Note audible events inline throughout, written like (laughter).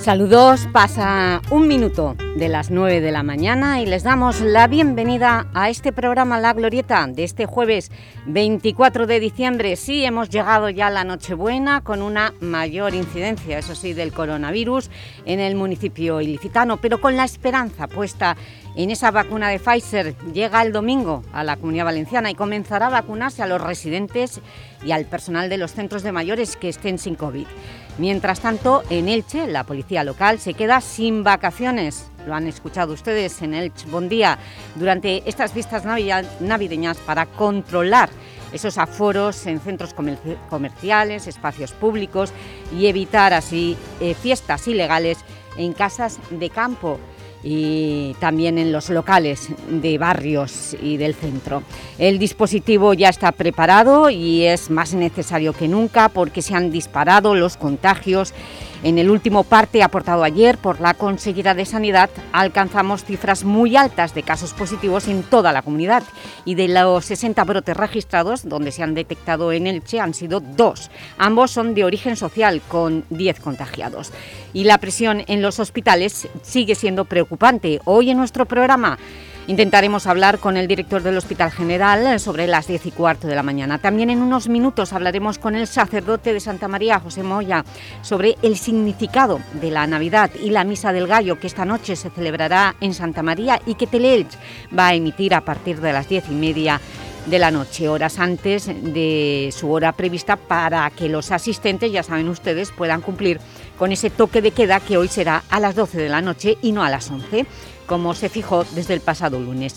Saludos, pasa un minuto de las 9 de la mañana y les damos la bienvenida a este programa La Glorieta de este jueves 24 de diciembre. Sí, hemos llegado ya a la Nochebuena con una mayor incidencia, eso sí, del coronavirus en el municipio ilicitano, pero con la esperanza puesta en esa vacuna de Pfizer. Llega el domingo a la Comunidad Valenciana y comenzará a vacunarse a los residentes y al personal de los centros de mayores que estén sin COVID. Mientras tanto, en Elche, la policía local se queda sin vacaciones. Lo han escuchado ustedes en Elche. Buen Día. Durante estas vistas navideñas para controlar esos aforos en centros comerciales, espacios públicos y evitar así eh, fiestas ilegales en casas de campo y también en los locales de barrios y del centro. El dispositivo ya está preparado y es más necesario que nunca porque se han disparado los contagios en el último parte aportado ayer por la Conseguida de Sanidad alcanzamos cifras muy altas de casos positivos en toda la comunidad y de los 60 brotes registrados, donde se han detectado en Elche, han sido dos. Ambos son de origen social, con 10 contagiados. Y la presión en los hospitales sigue siendo preocupante. Hoy en nuestro programa Intentaremos hablar con el director del Hospital General sobre las 10 y cuarto de la mañana. También en unos minutos hablaremos con el sacerdote de Santa María, José Moya, sobre el significado de la Navidad y la Misa del Gallo que esta noche se celebrará en Santa María y que Teleelch va a emitir a partir de las 10 y media de la noche, horas antes de su hora prevista para que los asistentes, ya saben ustedes, puedan cumplir con ese toque de queda que hoy será a las 12 de la noche y no a las 11 como se fijó desde el pasado lunes.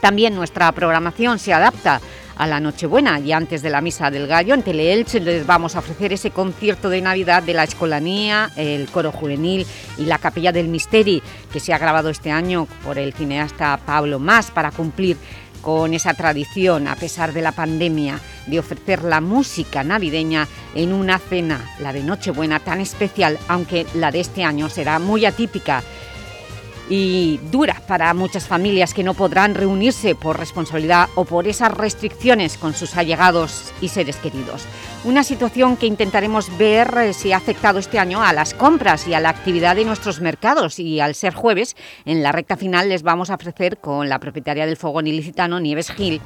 También nuestra programación se adapta a la Nochebuena y antes de la Misa del Gallo en Teleelche les vamos a ofrecer ese concierto de Navidad de la Escolanía, el Coro Juvenil y la Capilla del Misteri que se ha grabado este año por el cineasta Pablo Más para cumplir con esa tradición a pesar de la pandemia de ofrecer la música navideña en una cena, la de Nochebuena tan especial, aunque la de este año será muy atípica y dura para muchas familias que no podrán reunirse por responsabilidad o por esas restricciones con sus allegados y seres queridos. Una situación que intentaremos ver eh, si ha afectado este año a las compras y a la actividad de nuestros mercados y al ser jueves, en la recta final les vamos a ofrecer con la propietaria del fogón ilicitano, Nieves Gil,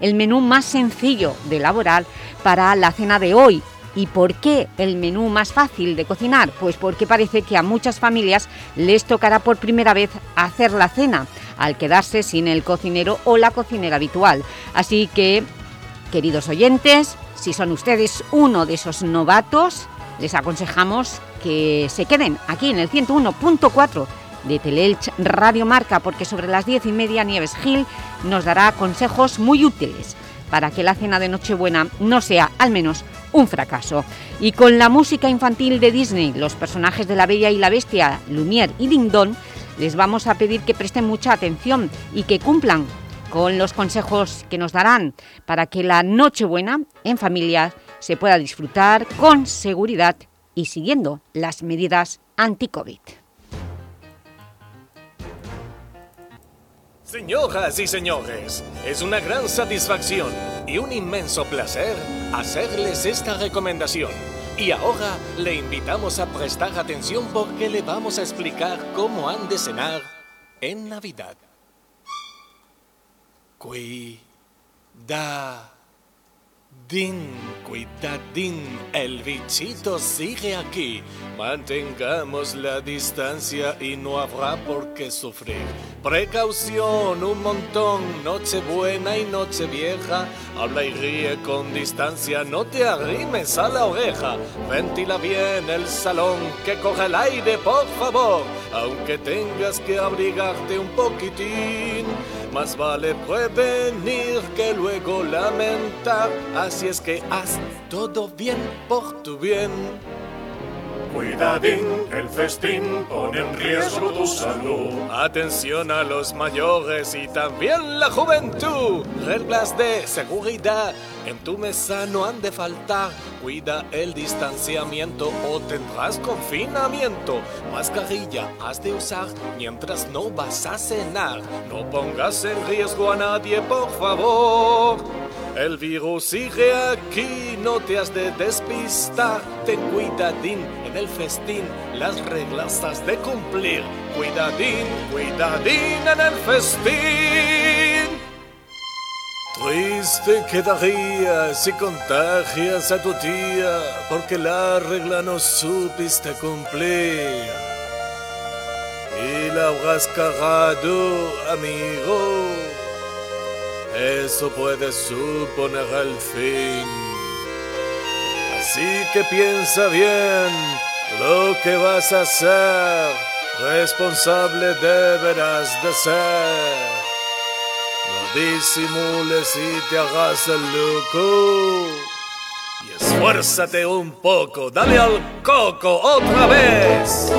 el menú más sencillo de elaborar para la cena de hoy ¿Y por qué el menú más fácil de cocinar? Pues porque parece que a muchas familias les tocará por primera vez hacer la cena, al quedarse sin el cocinero o la cocinera habitual. Así que, queridos oyentes, si son ustedes uno de esos novatos, les aconsejamos que se queden aquí en el 101.4 de Teleelch Radio Marca, porque sobre las diez y media Nieves Gil nos dará consejos muy útiles para que la cena de Nochebuena no sea, al menos, un fracaso. Y con la música infantil de Disney, los personajes de La Bella y la Bestia, Lumière y Ding Dong, les vamos a pedir que presten mucha atención y que cumplan con los consejos que nos darán para que la Nochebuena en familia se pueda disfrutar con seguridad y siguiendo las medidas anti-COVID. Señoras y señores, es una gran satisfacción y un inmenso placer hacerles esta recomendación. Y ahora le invitamos a prestar atención porque le vamos a explicar cómo han de cenar en Navidad. Cuida. Din, cuidadín, el bichito sigue aquí. Mantengamos la distancia y no habrá por qué sufrir. Precaución, un montón, noche buena y noche vieja. Habla y ríe con distancia, no te arrimes a la oreja. Ventila bien el salón, que coja el aire, por favor. Aunque tengas que abrigarte un poquitín. Más vale prevenir que luego lamentar. Así es que haz todo bien por tu bien. Cuidadín, el festín pone en riesgo tu salud. Atención a los mayores y también la juventud. Reglas de seguridad en tu mesa no han de faltar. Cuida el distanciamiento o tendrás confinamiento. Mascarilla has de usar mientras no vas a cenar. No pongas en riesgo a nadie, por favor. El virus sigue aquí, no te has de despistar. Ten cuidadín el festín, las reglas has de cumplir. Cuidadín, cuidadín en el festín. Triste quedaría si contagias a tu tía, porque la regla no supiste cumplir. Y la habrás cagado, amigo. Eso puede suponer el fin. Así que piensa bien lo que vas a hacer. Responsable deberás de ser. No disimules y te hagas el loco. Y esfuérzate un poco, dale al coco otra vez.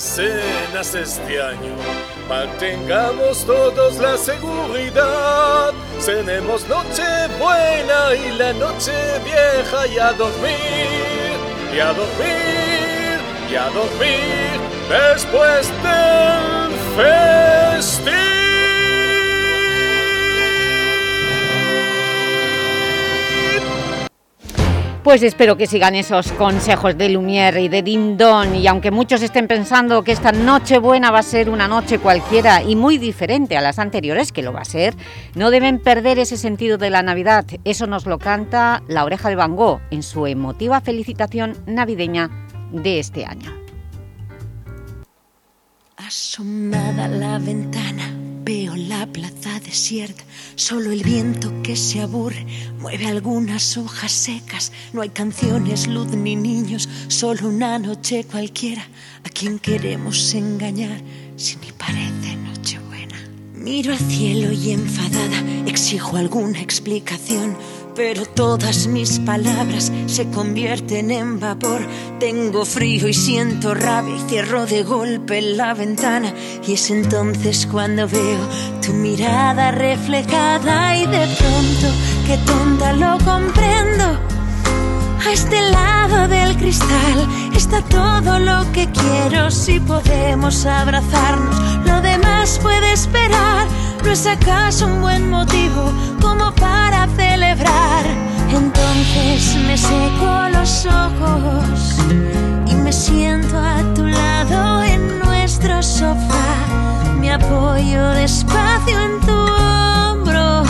Cenas este año. Mantengamos todos la seguridad. Cenemos noche buena y la noche vieja y a dormir, y a dormir, y a dormir después del festín. Pues espero que sigan esos consejos de Lumière y de Dindon y aunque muchos estén pensando que esta noche buena va a ser una noche cualquiera y muy diferente a las anteriores, que lo va a ser, no deben perder ese sentido de la Navidad. Eso nos lo canta La Oreja de Van Gogh en su emotiva felicitación navideña de este año. Asomada la ventana veo la plaza desierta, solo el viento que se aburre mueve algunas hojas secas. No hay canciones, luz ni niños, solo una noche cualquiera. ¿A quien queremos engañar si ni parece Nochebuena? Miro al cielo y enfadada exijo alguna explicación. Pero todas mis palabras se convierten en vapor. Tengo frío y siento rabia y cierro de golpe la ventana. Y es entonces cuando veo tu mirada reflejada y de pronto, qué tonta lo comprendo. A este lado del cristal está todo lo que quiero si podemos abrazarnos. Lo demás puede esperar. ¿No es acaso un buen motivo como para celebrar? Entonces me seco los ojos y me siento a tu lado en nuestro sofá. Me apoyo despacio en tu hombro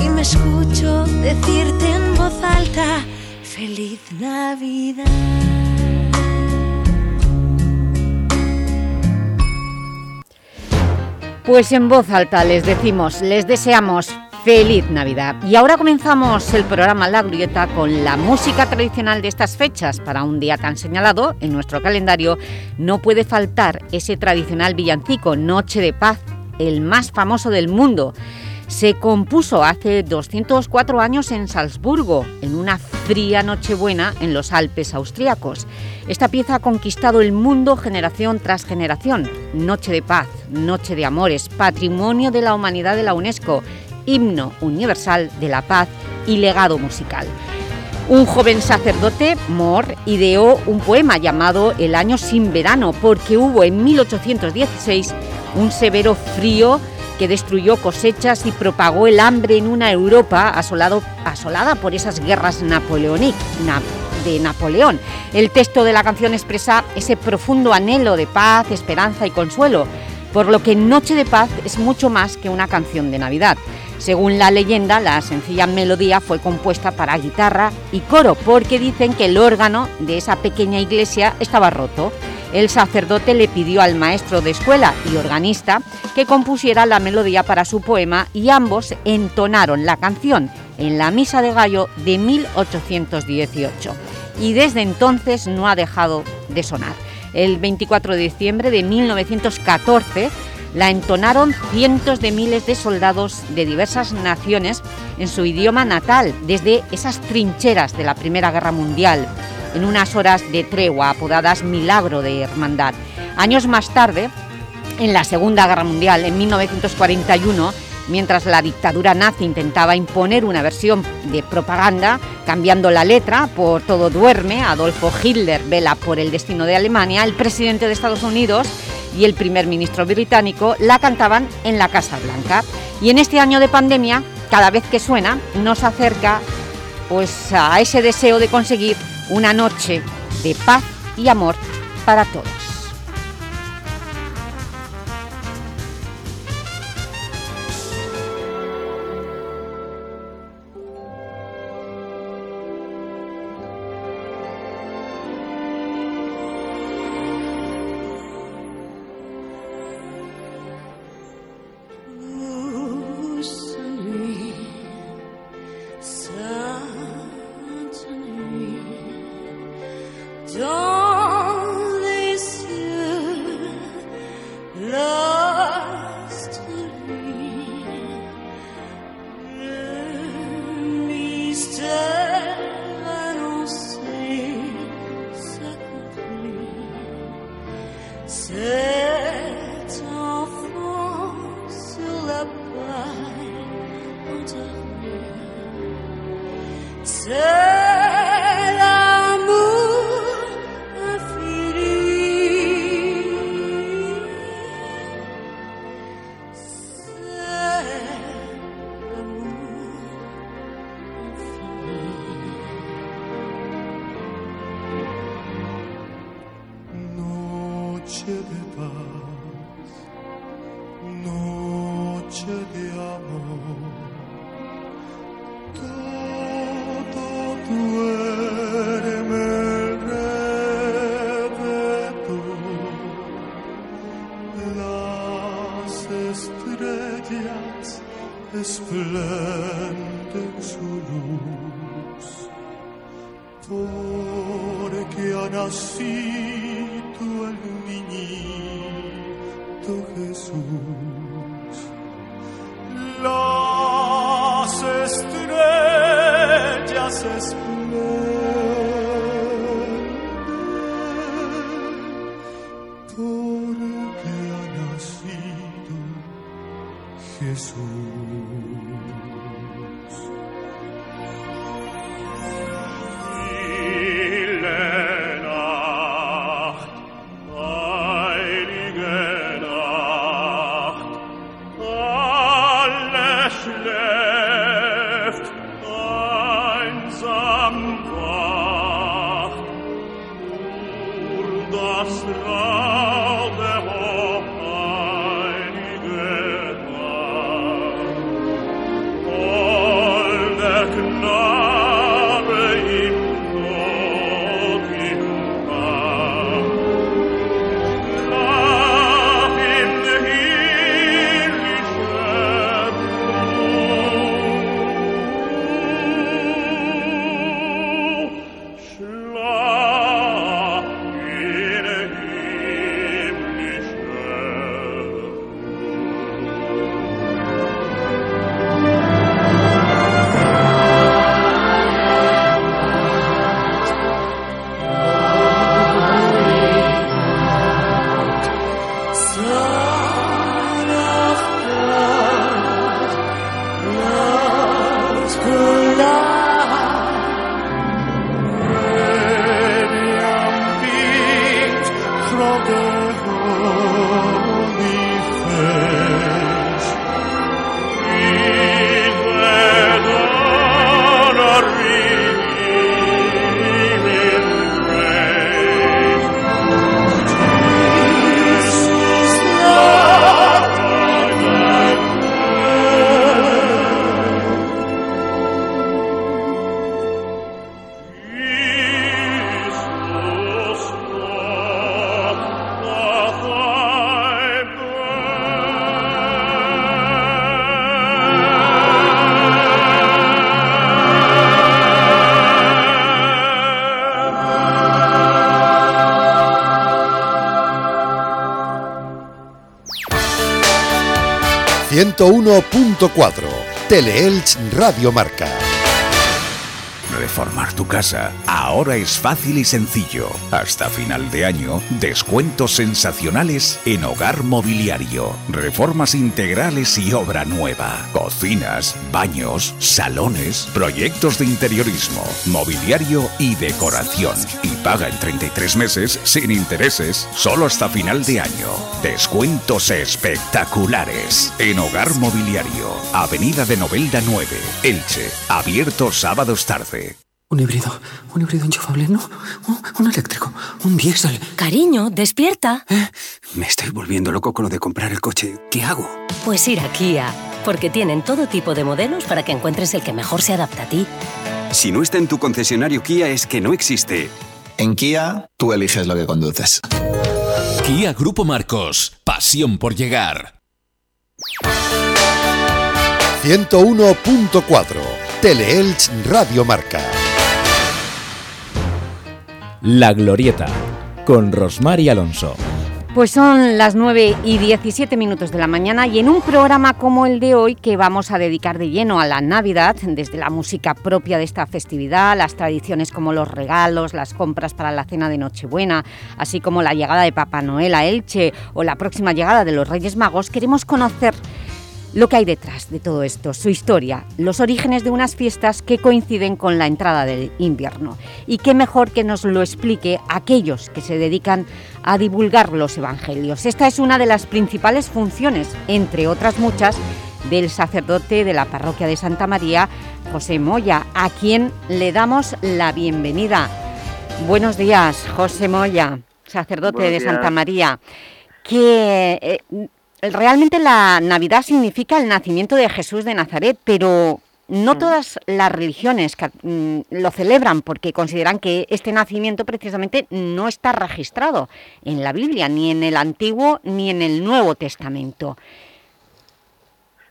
y me escucho decirte en voz alta. Feliz Navidad. Pues en voz alta les decimos, les deseamos feliz Navidad. Y ahora comenzamos el programa La Glorieta con la música tradicional de estas fechas. Para un día tan señalado en nuestro calendario no puede faltar ese tradicional villancico Noche de Paz, el más famoso del mundo. Se compuso hace 204 años en Salzburgo, en una fría Nochebuena en los Alpes austríacos. Esta pieza ha conquistado el mundo generación tras generación. Noche de paz, noche de amores, patrimonio de la humanidad de la UNESCO, himno universal de la paz y legado musical. Un joven sacerdote, Moore, ideó un poema llamado El año sin verano porque hubo en 1816 un severo frío que destruyó cosechas y propagó el hambre en una Europa asolado, asolada por esas guerras napoleónicas de Napoleón. El texto de la canción expresa ese profundo anhelo de paz, esperanza y consuelo, por lo que Noche de Paz es mucho más que una canción de Navidad. Según la leyenda, la sencilla melodía fue compuesta para guitarra y coro, porque dicen que el órgano de esa pequeña iglesia estaba roto. El sacerdote le pidió al maestro de escuela y organista que compusiera la melodía para su poema y ambos entonaron la canción. en la Misa de Gallo de 1818 y desde entonces no ha dejado de sonar. El 24 de diciembre de 1914 la entonaron cientos de miles de soldados de diversas naciones en su idioma natal, desde esas trincheras de la Primera Guerra Mundial, en unas horas de tregua apodadas Milagro de Hermandad. Años más tarde, en la Segunda Guerra Mundial, en 1941, mientras la dictadura nazi intentaba imponer una versión de propaganda, cambiando la letra por Todo duerme, Adolfo Hitler vela por el destino de Alemania, el presidente de Estados Unidos y el primer ministro británico la cantaban en la Casa Blanca. Y en este año de pandemia, cada vez que suena, nos acerca pues, a ese deseo de conseguir una noche de paz y amor para todos. Oh, 101.4 Teleelch Radio Marca. Reformar tu casa ahora es fácil y sencillo. Hasta final de año, descuentos sensacionales en hogar mobiliario, reformas integrales y obra nueva, cocinas, baños, salones, proyectos de interiorismo, mobiliario y decoración. Y paga en 33 meses sin intereses, solo hasta final de año. Descuentos espectaculares en hogar mobiliario, Avenida de Novelda 9, Elche, abierto sábados tarde. Un híbrido, un híbrido enchufable, no, un, eléctrico, un diésel. Cariño, despierta. ¿Eh? Me estoy volviendo loco con lo de comprar el coche. ¿Qué hago? Pues ir a Kia, porque tienen todo tipo de modelos para que encuentres el que mejor se adapta a ti. Si no está en tu concesionario Kia es que no existe. En Kia, tú eliges lo que conduces. Kia Grupo Marcos, pasión por llegar. 101.4 Teleelch Radio Marca. La Glorieta, con Rosmar y Alonso. Pues son las 9 y 17 minutos de la mañana y en un programa como el de hoy que vamos a dedicar de lleno a la Navidad, desde la música propia de esta festividad, las tradiciones como los regalos, las compras para la cena de Nochebuena, así como la llegada de Papá Noel a Elche o la próxima llegada de los Reyes Magos, queremos conocer lo que hay detrás de todo esto, su historia, los orígenes de unas fiestas que coinciden con la entrada del invierno. Y qué mejor que nos lo explique aquellos que se dedican a divulgar los evangelios. Esta es una de las principales funciones, entre otras muchas, del sacerdote de la parroquia de Santa María, José Moya, a quien le damos la bienvenida. Buenos días, José Moya, sacerdote de Santa María. Que, eh, realmente la Navidad significa el nacimiento de Jesús de Nazaret, pero no mm. todas las religiones mm, lo celebran porque consideran que este nacimiento precisamente no está registrado en la Biblia, ni en el Antiguo ni en el Nuevo Testamento.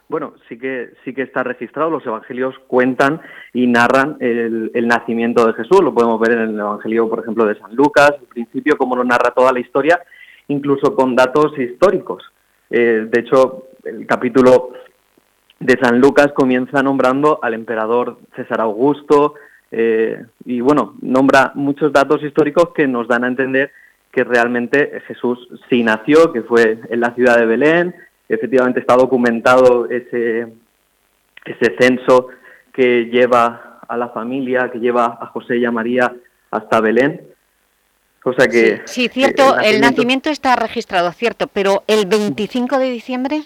Bueno, sí que, sí que está registrado, los evangelios cuentan y narran el, el, nacimiento de Jesús, lo podemos ver en el evangelio, por ejemplo, de San Lucas, al principio, como lo narra toda la historia, incluso con datos históricos. Eh, de hecho, el capítulo de San Lucas comienza nombrando al emperador César Augusto eh, y bueno, nombra muchos datos históricos que nos dan a entender que realmente Jesús sí nació, que fue en la ciudad de Belén, efectivamente está documentado ese, ese censo que lleva a la familia, que lleva a José y a María hasta Belén que... Sí, cierto, el nacimiento... está registrado, cierto, pero el 25 de diciembre...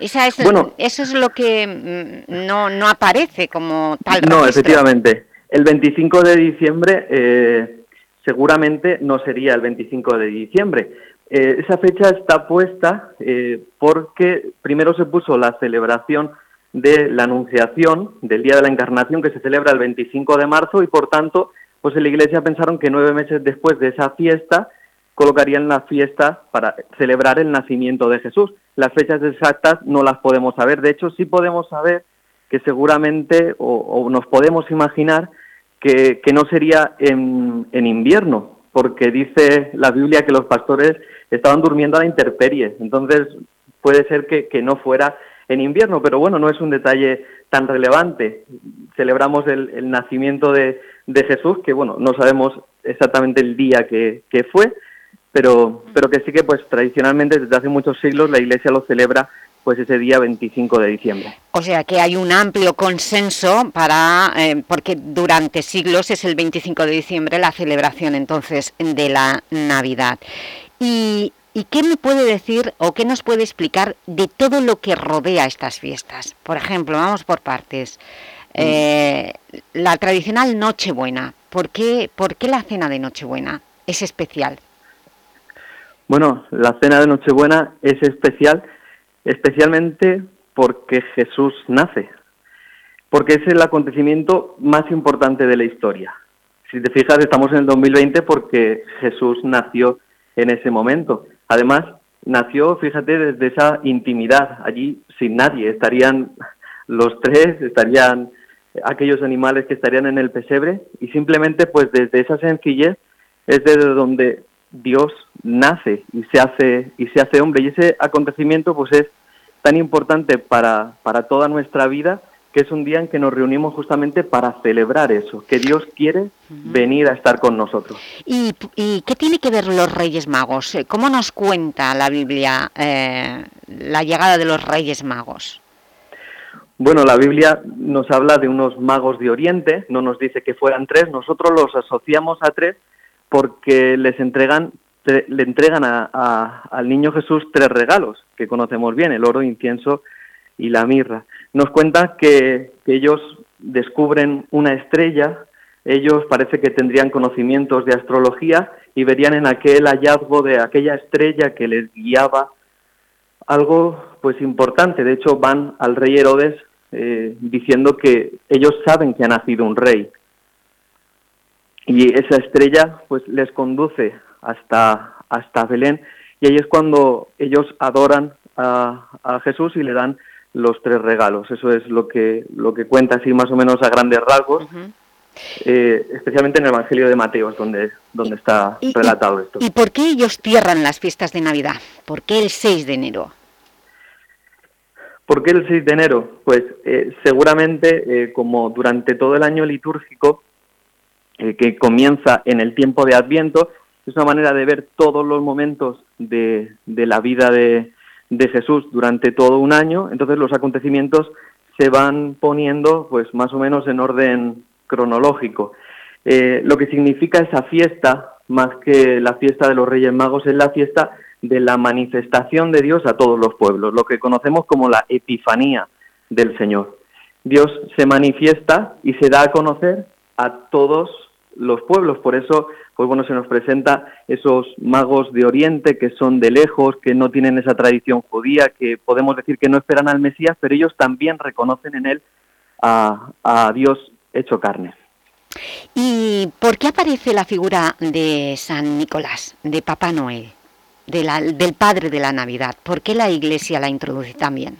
Esa es, bueno, eso es lo que mm, no, no aparece como tal No, efectivamente. El 25 de diciembre eh, seguramente no sería el 25 de diciembre. Eh, esa fecha está puesta eh, porque primero se puso la celebración de la Anunciación, del Día de la Encarnación, que se celebra el 25 de marzo y por tanto pues en la iglesia pensaron que nueve meses después de esa fiesta colocarían la fiesta para celebrar el nacimiento de Jesús. Las fechas exactas no las podemos saber, de hecho sí podemos saber que seguramente o, nos podemos imaginar que, no sería en, invierno, porque dice la Biblia que los pastores estaban durmiendo a la intemperie, entonces puede ser que, no fuera en invierno, pero bueno, no es un detalle tan relevante. Celebramos el nacimiento de, Jesús, que bueno, no sabemos exactamente el día que, fue, pero, pero que sí que pues tradicionalmente desde hace muchos siglos la Iglesia lo celebra pues ese día 25 de diciembre. O sea que hay un amplio consenso para, eh, porque durante siglos es el 25 de diciembre la celebración entonces de la Navidad. Y, ¿Y qué me puede decir o qué nos puede explicar de todo lo que rodea estas fiestas? Por ejemplo, vamos por partes. Eh, la tradicional Nochebuena. ¿Por qué, ¿Por qué la cena de Nochebuena es especial? Bueno, la cena de Nochebuena es especial especialmente porque Jesús nace, porque es el acontecimiento más importante de la historia. Si te fijas, estamos en el 2020 porque Jesús nació en ese momento. Además, nació, fíjate, desde esa intimidad, allí sin nadie. Estarían los tres, estarían aquellos animales que estarían en el pesebre y simplemente pues desde esa sencillez es desde donde Dios nace y se hace y se hace hombre y ese acontecimiento pues es tan importante para, para toda nuestra vida, que es un día en que nos reunimos justamente para celebrar eso, que Dios quiere venir a estar con nosotros. ¿Y, qué tiene que ver los Reyes Magos? Eh, ¿Cómo nos cuenta la Biblia eh, la llegada de los Reyes Magos? Bueno, la Biblia nos habla de unos magos de Oriente, no nos dice que fueran tres, nosotros los asociamos a tres porque les entregan, le entregan al niño Jesús tres regalos que conocemos bien, el oro, incienso y la mirra. Nos cuenta que, ellos descubren una estrella, ellos parece que tendrían conocimientos de astrología y verían en aquel hallazgo de aquella estrella que les guiaba algo pues importante. De hecho, van al rey Herodes eh, diciendo que ellos saben que ha nacido un rey. Y esa estrella pues les conduce hasta, hasta Belén y ahí es cuando ellos adoran a, a Jesús y le dan los tres regalos. Eso es lo que, lo que cuenta así más o menos a grandes rasgos. Eh, especialmente en el Evangelio de Mateo, es donde, donde está relatado esto. ¿Y por qué ellos cierran las fiestas de Navidad? ¿Por qué el 6 de enero? ¿Por qué el 6 de enero? Pues eh, seguramente, eh, como durante todo el año litúrgico, que comienza en el tiempo de Adviento, es una manera de ver todos los momentos de, de la vida de, de Jesús durante todo un año, entonces los acontecimientos se van poniendo pues más o menos en orden cronológico. Eh, lo que significa esa fiesta, más que la fiesta de los Reyes Magos, es la fiesta de la manifestación de Dios a todos los pueblos, lo que conocemos como la Epifanía del Señor. Dios se manifiesta y se da a conocer a todos los pueblos, por eso pues bueno, se nos presenta esos magos de Oriente que son de lejos, que no tienen esa tradición judía, que podemos decir que no esperan al Mesías, pero ellos también reconocen en él a, Dios hecho carne. ¿Y por qué aparece la figura de San Nicolás, de Papá Noel, del padre de la Navidad? ¿Por qué la Iglesia la introduce también?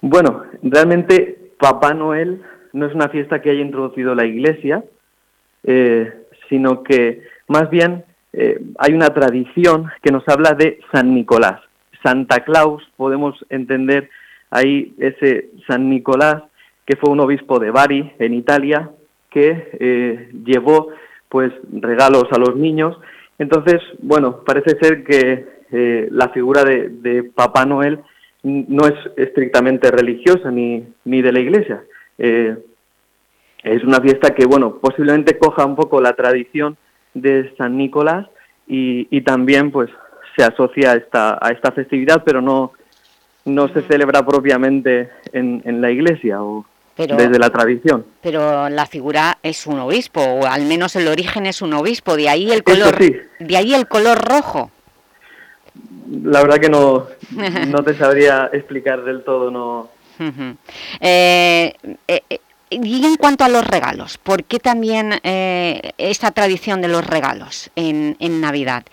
Bueno, realmente Papá Noel no es una fiesta que haya introducido la Iglesia, eh, sino que más bien eh, hay una tradición que nos habla de San Nicolás. Santa Claus, podemos entender ahí ese San Nicolás, que fue un obispo de Bari, en Italia, que eh, llevó pues regalos a los niños. Entonces, bueno, parece ser que eh, la figura de, Papá Noel no es estrictamente religiosa ni, ni de la Iglesia es una fiesta que, bueno, posiblemente coja un poco la tradición de San Nicolás y, también, pues, se asocia a esta, a esta festividad, pero no, no se celebra propiamente en, en la iglesia o desde la tradición. Pero la figura es un obispo, o al menos el origen es un obispo, de ahí el color, de ahí el color rojo. La verdad que no, (laughs) no te sabría explicar del todo, no... eh, eh, eh y en cuanto a los regalos, ¿por qué también eh, esta tradición de los regalos en, Navidad?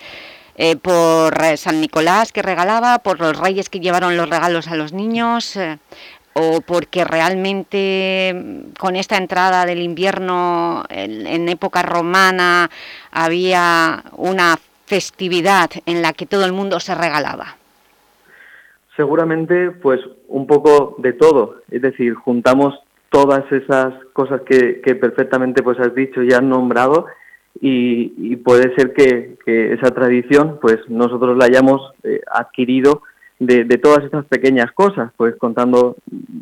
Eh, ¿Por San Nicolás que regalaba, por los reyes que llevaron los regalos a los niños, eh, o porque realmente mm, con esta entrada del invierno en, época romana había una festividad en la que todo el mundo se regalaba? Seguramente, pues un poco de todo, es decir, juntamos todas esas cosas que, perfectamente pues has dicho y has nombrado y, puede ser que, esa tradición pues nosotros la hayamos eh, adquirido de, todas estas pequeñas cosas, pues contando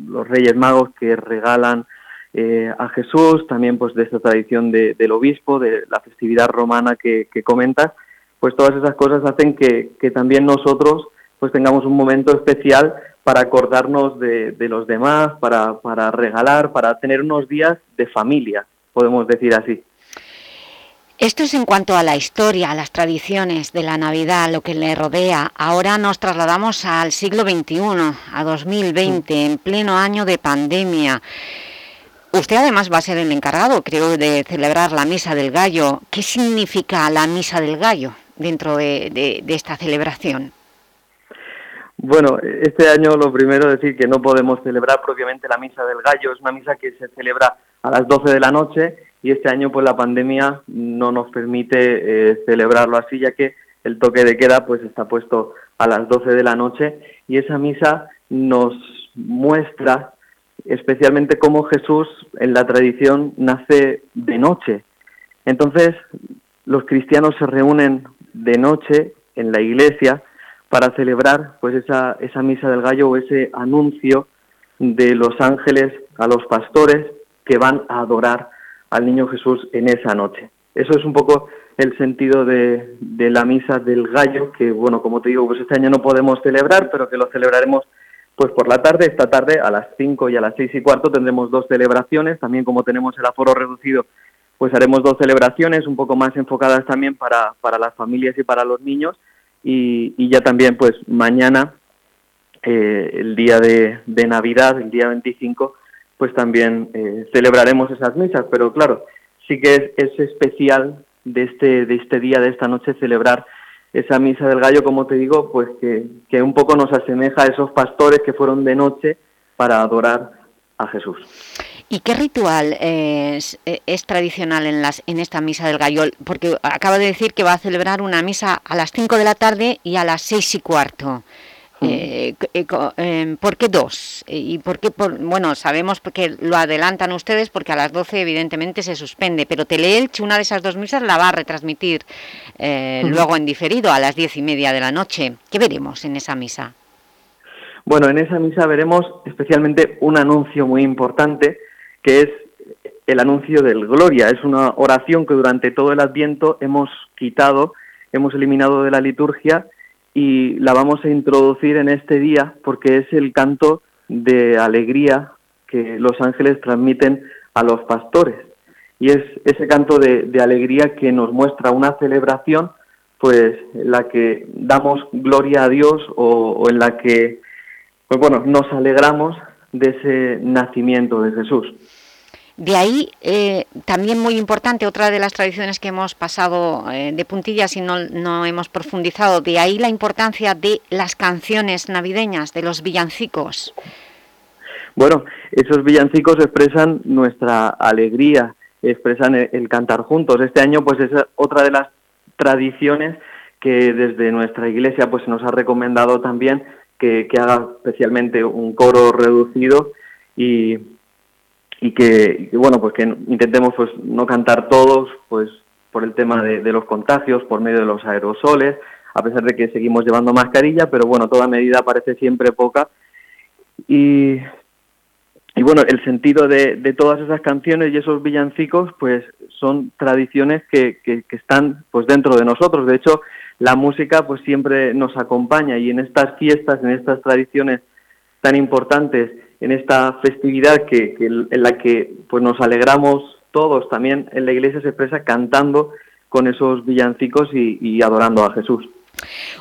los Reyes Magos que regalan eh, a Jesús, también pues de esta tradición del obispo, de la festividad romana que, que comentas, pues todas esas cosas hacen que también nosotros pues tengamos un momento especial para acordarnos de, los demás, para, para regalar, para tener unos días de familia, podemos decir así. Esto es en cuanto a la historia, a las tradiciones de la Navidad, lo que le rodea. Ahora nos trasladamos al siglo XXI, a 2020, en pleno año de pandemia. Usted además va a ser el encargado, creo, de celebrar la Misa del Gallo. ¿Qué significa la Misa del Gallo dentro de esta celebración? Bueno, este año lo primero es decir que no podemos celebrar propiamente la Misa del Gallo, es una misa que se celebra a las 12 de la noche y este año pues la pandemia no nos permite eh, celebrarlo así ya que el toque de queda pues está puesto a las 12 de la noche y esa misa nos muestra especialmente cómo Jesús en la tradición nace de noche. Entonces, los cristianos se reúnen de noche en la iglesia para celebrar pues esa, esa misa del gallo o ese anuncio de los ángeles a los pastores que van a adorar al niño Jesús en esa noche. Eso es un poco el sentido de, de la misa del gallo, que bueno, como te digo, pues este año no podemos celebrar, pero que lo celebraremos pues por la tarde, esta tarde a las 5 y a las seis y cuarto tendremos dos celebraciones, también como tenemos el aforo reducido, pues haremos dos celebraciones un poco más enfocadas también para, para las familias y para los niños y, y ya también pues mañana, eh, el día de, Navidad, el día 25, pues también eh, celebraremos esas misas, pero claro, sí que es, es especial de este, de este día, de esta noche, celebrar esa misa del gallo, como te digo, pues que un poco nos asemeja a esos pastores que fueron de noche para adorar a Jesús. ¿Y qué ritual es, es, tradicional en, las, en esta misa del gallo? Porque acaba de decir que va a celebrar una misa a las 5 de la tarde y a las seis y cuarto. Eh, eh, eh, ¿Por qué dos? ¿Y por qué? Por, bueno, sabemos que lo adelantan ustedes porque a las 12 evidentemente se suspende, pero Teleelch, una de esas dos misas, la va a retransmitir eh, luego en diferido a las diez y media de la noche. ¿Qué veremos en esa misa? Bueno, en esa misa veremos especialmente un anuncio muy importante que es el anuncio del Gloria. Es una oración que durante todo el Adviento hemos quitado, hemos eliminado de la liturgia y la vamos a introducir en este día porque es el canto de alegría que los ángeles transmiten a los pastores. Y es ese canto de, alegría que nos muestra una celebración, pues en la que damos gloria a Dios o, o en la que, pues bueno, nos alegramos de ese nacimiento de Jesús. De ahí, eh, también muy importante, otra de las tradiciones que hemos pasado eh, de puntillas y no, no, hemos profundizado, de ahí la importancia de las canciones navideñas, de los villancicos. Bueno, esos villancicos expresan nuestra alegría, expresan el, el cantar juntos. Este año pues es otra de las tradiciones que desde nuestra iglesia pues nos ha recomendado también que, que haga especialmente un coro reducido y y que, y bueno, pues que intentemos pues no cantar todos, pues por el tema de, de, los contagios, por medio de los aerosoles, a pesar de que seguimos llevando mascarilla, pero bueno, toda medida parece siempre poca. Y, y bueno, el sentido de, de, todas esas canciones y esos villancicos, pues son tradiciones que, que, que están pues dentro de nosotros. De hecho, la música pues siempre nos acompaña y en estas fiestas, en estas tradiciones tan importantes, en esta festividad que, que, en la que pues nos alegramos todos, también en la iglesia se expresa cantando con esos villancicos y, y adorando a Jesús.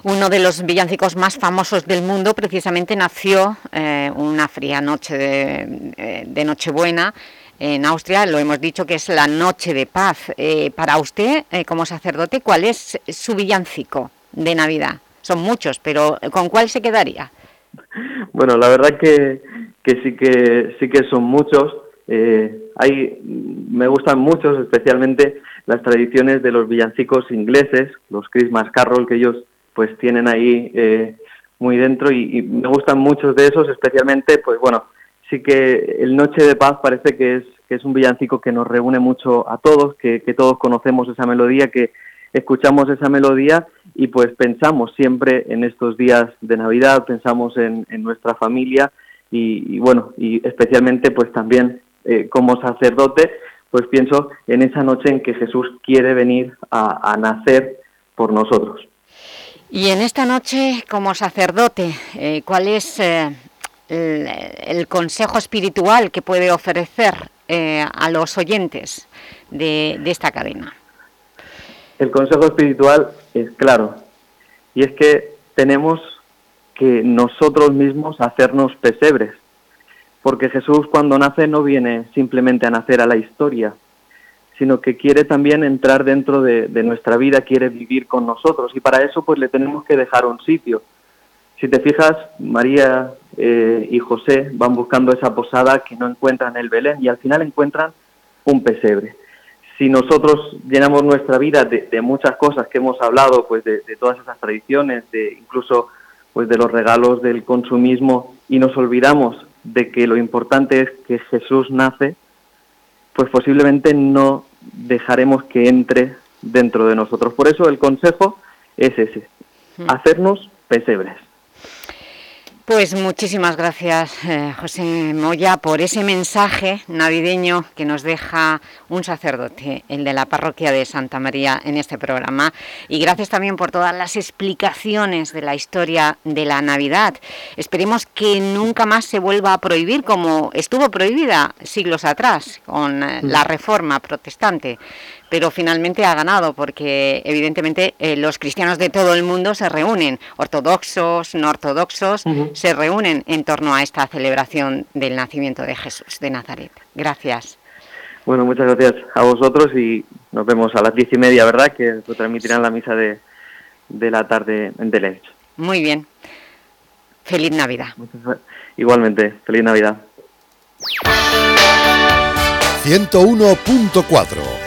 Uno de los villancicos más famosos del mundo precisamente nació eh, una fría noche de, eh, de Nochebuena en Austria, lo hemos dicho que es la Noche de Paz. Eh, para usted, eh, como sacerdote, ¿cuál es su villancico de Navidad? Son muchos, pero ¿con cuál se quedaría? Bueno, la verdad que, que sí que sí que son muchos. Eh, hay, me gustan muchos, especialmente las tradiciones de los villancicos ingleses, los Christmas Carol que ellos pues tienen ahí eh, muy dentro y, y, me gustan muchos de esos, especialmente pues bueno, sí que el Noche de Paz parece que es que es un villancico que nos reúne mucho a todos, que, que todos conocemos esa melodía, que escuchamos esa melodía y pues pensamos siempre en estos días de Navidad, pensamos en, en nuestra familia y, y, bueno, y especialmente pues también eh, como sacerdote, pues pienso en esa noche en que Jesús quiere venir a, a nacer por nosotros. Y en esta noche, como sacerdote, eh, ¿cuál es eh, el, el, consejo espiritual que puede ofrecer a los oyentes de, de esta cadena? El consejo espiritual es claro, y es que tenemos que nosotros mismos hacernos pesebres, porque Jesús cuando nace no viene simplemente a nacer a la historia, sino que quiere también entrar dentro de, nuestra vida, quiere vivir con nosotros y para eso pues le tenemos que dejar un sitio. Si te fijas, María eh, y José van buscando esa posada que no encuentran el Belén y al final encuentran un pesebre. Si nosotros llenamos nuestra vida de, de muchas cosas que hemos hablado, pues de, de, todas esas tradiciones, de incluso pues de los regalos del consumismo y nos olvidamos de que lo importante es que Jesús nace, pues posiblemente no dejaremos que entre dentro de nosotros. Por eso el consejo es ese, hmm. hacernos pesebres. Pues muchísimas gracias, eh, José Moya, por ese mensaje navideño que nos deja un sacerdote, el de la parroquia de Santa María, en este programa. Y gracias también por todas las explicaciones de la historia de la Navidad. Esperemos que nunca más se vuelva a prohibir, como estuvo prohibida siglos atrás, con eh, la reforma protestante pero finalmente ha ganado porque evidentemente eh, los cristianos de todo el mundo se reúnen, ortodoxos, no ortodoxos, se reúnen en torno a esta celebración del nacimiento de Jesús de Nazaret. Gracias. Bueno, muchas gracias a vosotros y nos vemos a las diez y media, ¿verdad? Que se transmitirán la misa de, de la tarde en Delech. Muy bien. Feliz Navidad. Igualmente, feliz Navidad. 101.4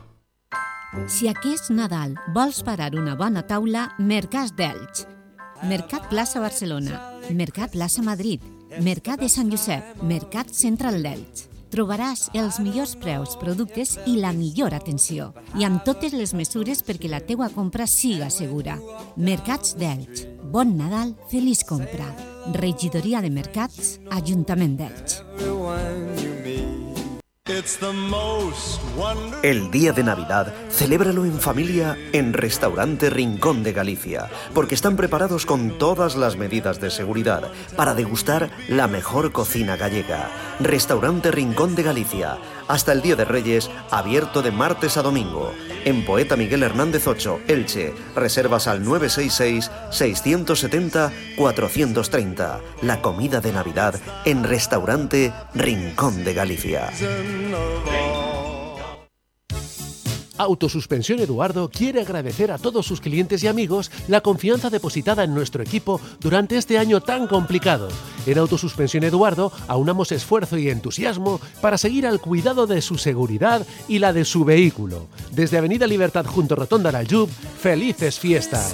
Si aquest Nadal vols parar una bona taula, Mercat d'Elx. Mercat Plaça Barcelona, Mercat Plaça Madrid, Mercat de Sant Josep, Mercat Central d'Elx. Trobaràs els millors preus, productes i la millor atenció. I amb totes les mesures perquè la teua compra siga segura. Mercats d'Elx. Bon Nadal, feliç compra. Regidoria de Mercats, Ajuntament d'Elx. El día de Navidad, celébralo en familia en Restaurante Rincón de Galicia, porque están preparados con todas las medidas de seguridad para degustar la mejor cocina gallega. Restaurante Rincón de Galicia, hasta el Día de Reyes, abierto de martes a domingo. En Poeta Miguel Hernández 8, Elche, reservas al 966-670-430. La comida de Navidad en Restaurante Rincón de Galicia. Autosuspensión Eduardo quiere agradecer a todos sus clientes y amigos la confianza depositada en nuestro equipo durante este año tan complicado. En Autosuspensión Eduardo aunamos esfuerzo y entusiasmo para seguir al cuidado de su seguridad y la de su vehículo. Desde Avenida Libertad junto a Rotonda Aljub, felices fiestas.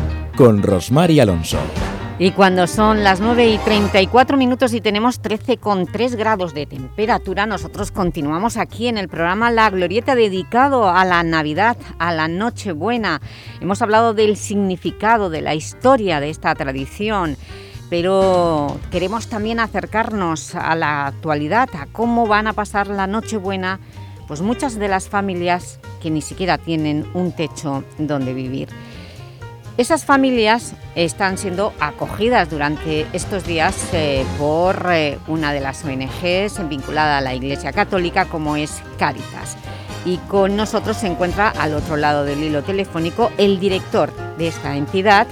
con Rosmar y Alonso. Y cuando son las 9 y 34 minutos y tenemos 13,3 grados de temperatura, nosotros continuamos aquí en el programa La Glorieta dedicado a la Navidad, a la Nochebuena. Hemos hablado del significado, de la historia de esta tradición, pero queremos también acercarnos a la actualidad, a cómo van a pasar la Nochebuena pues muchas de las familias que ni siquiera tienen un techo donde vivir. Esas familias están siendo acogidas durante estos días eh, por eh, una de las ONGs vinculada a la Iglesia Católica como es Cáritas. Y con nosotros se encuentra al otro lado del hilo telefónico el director de esta entidad,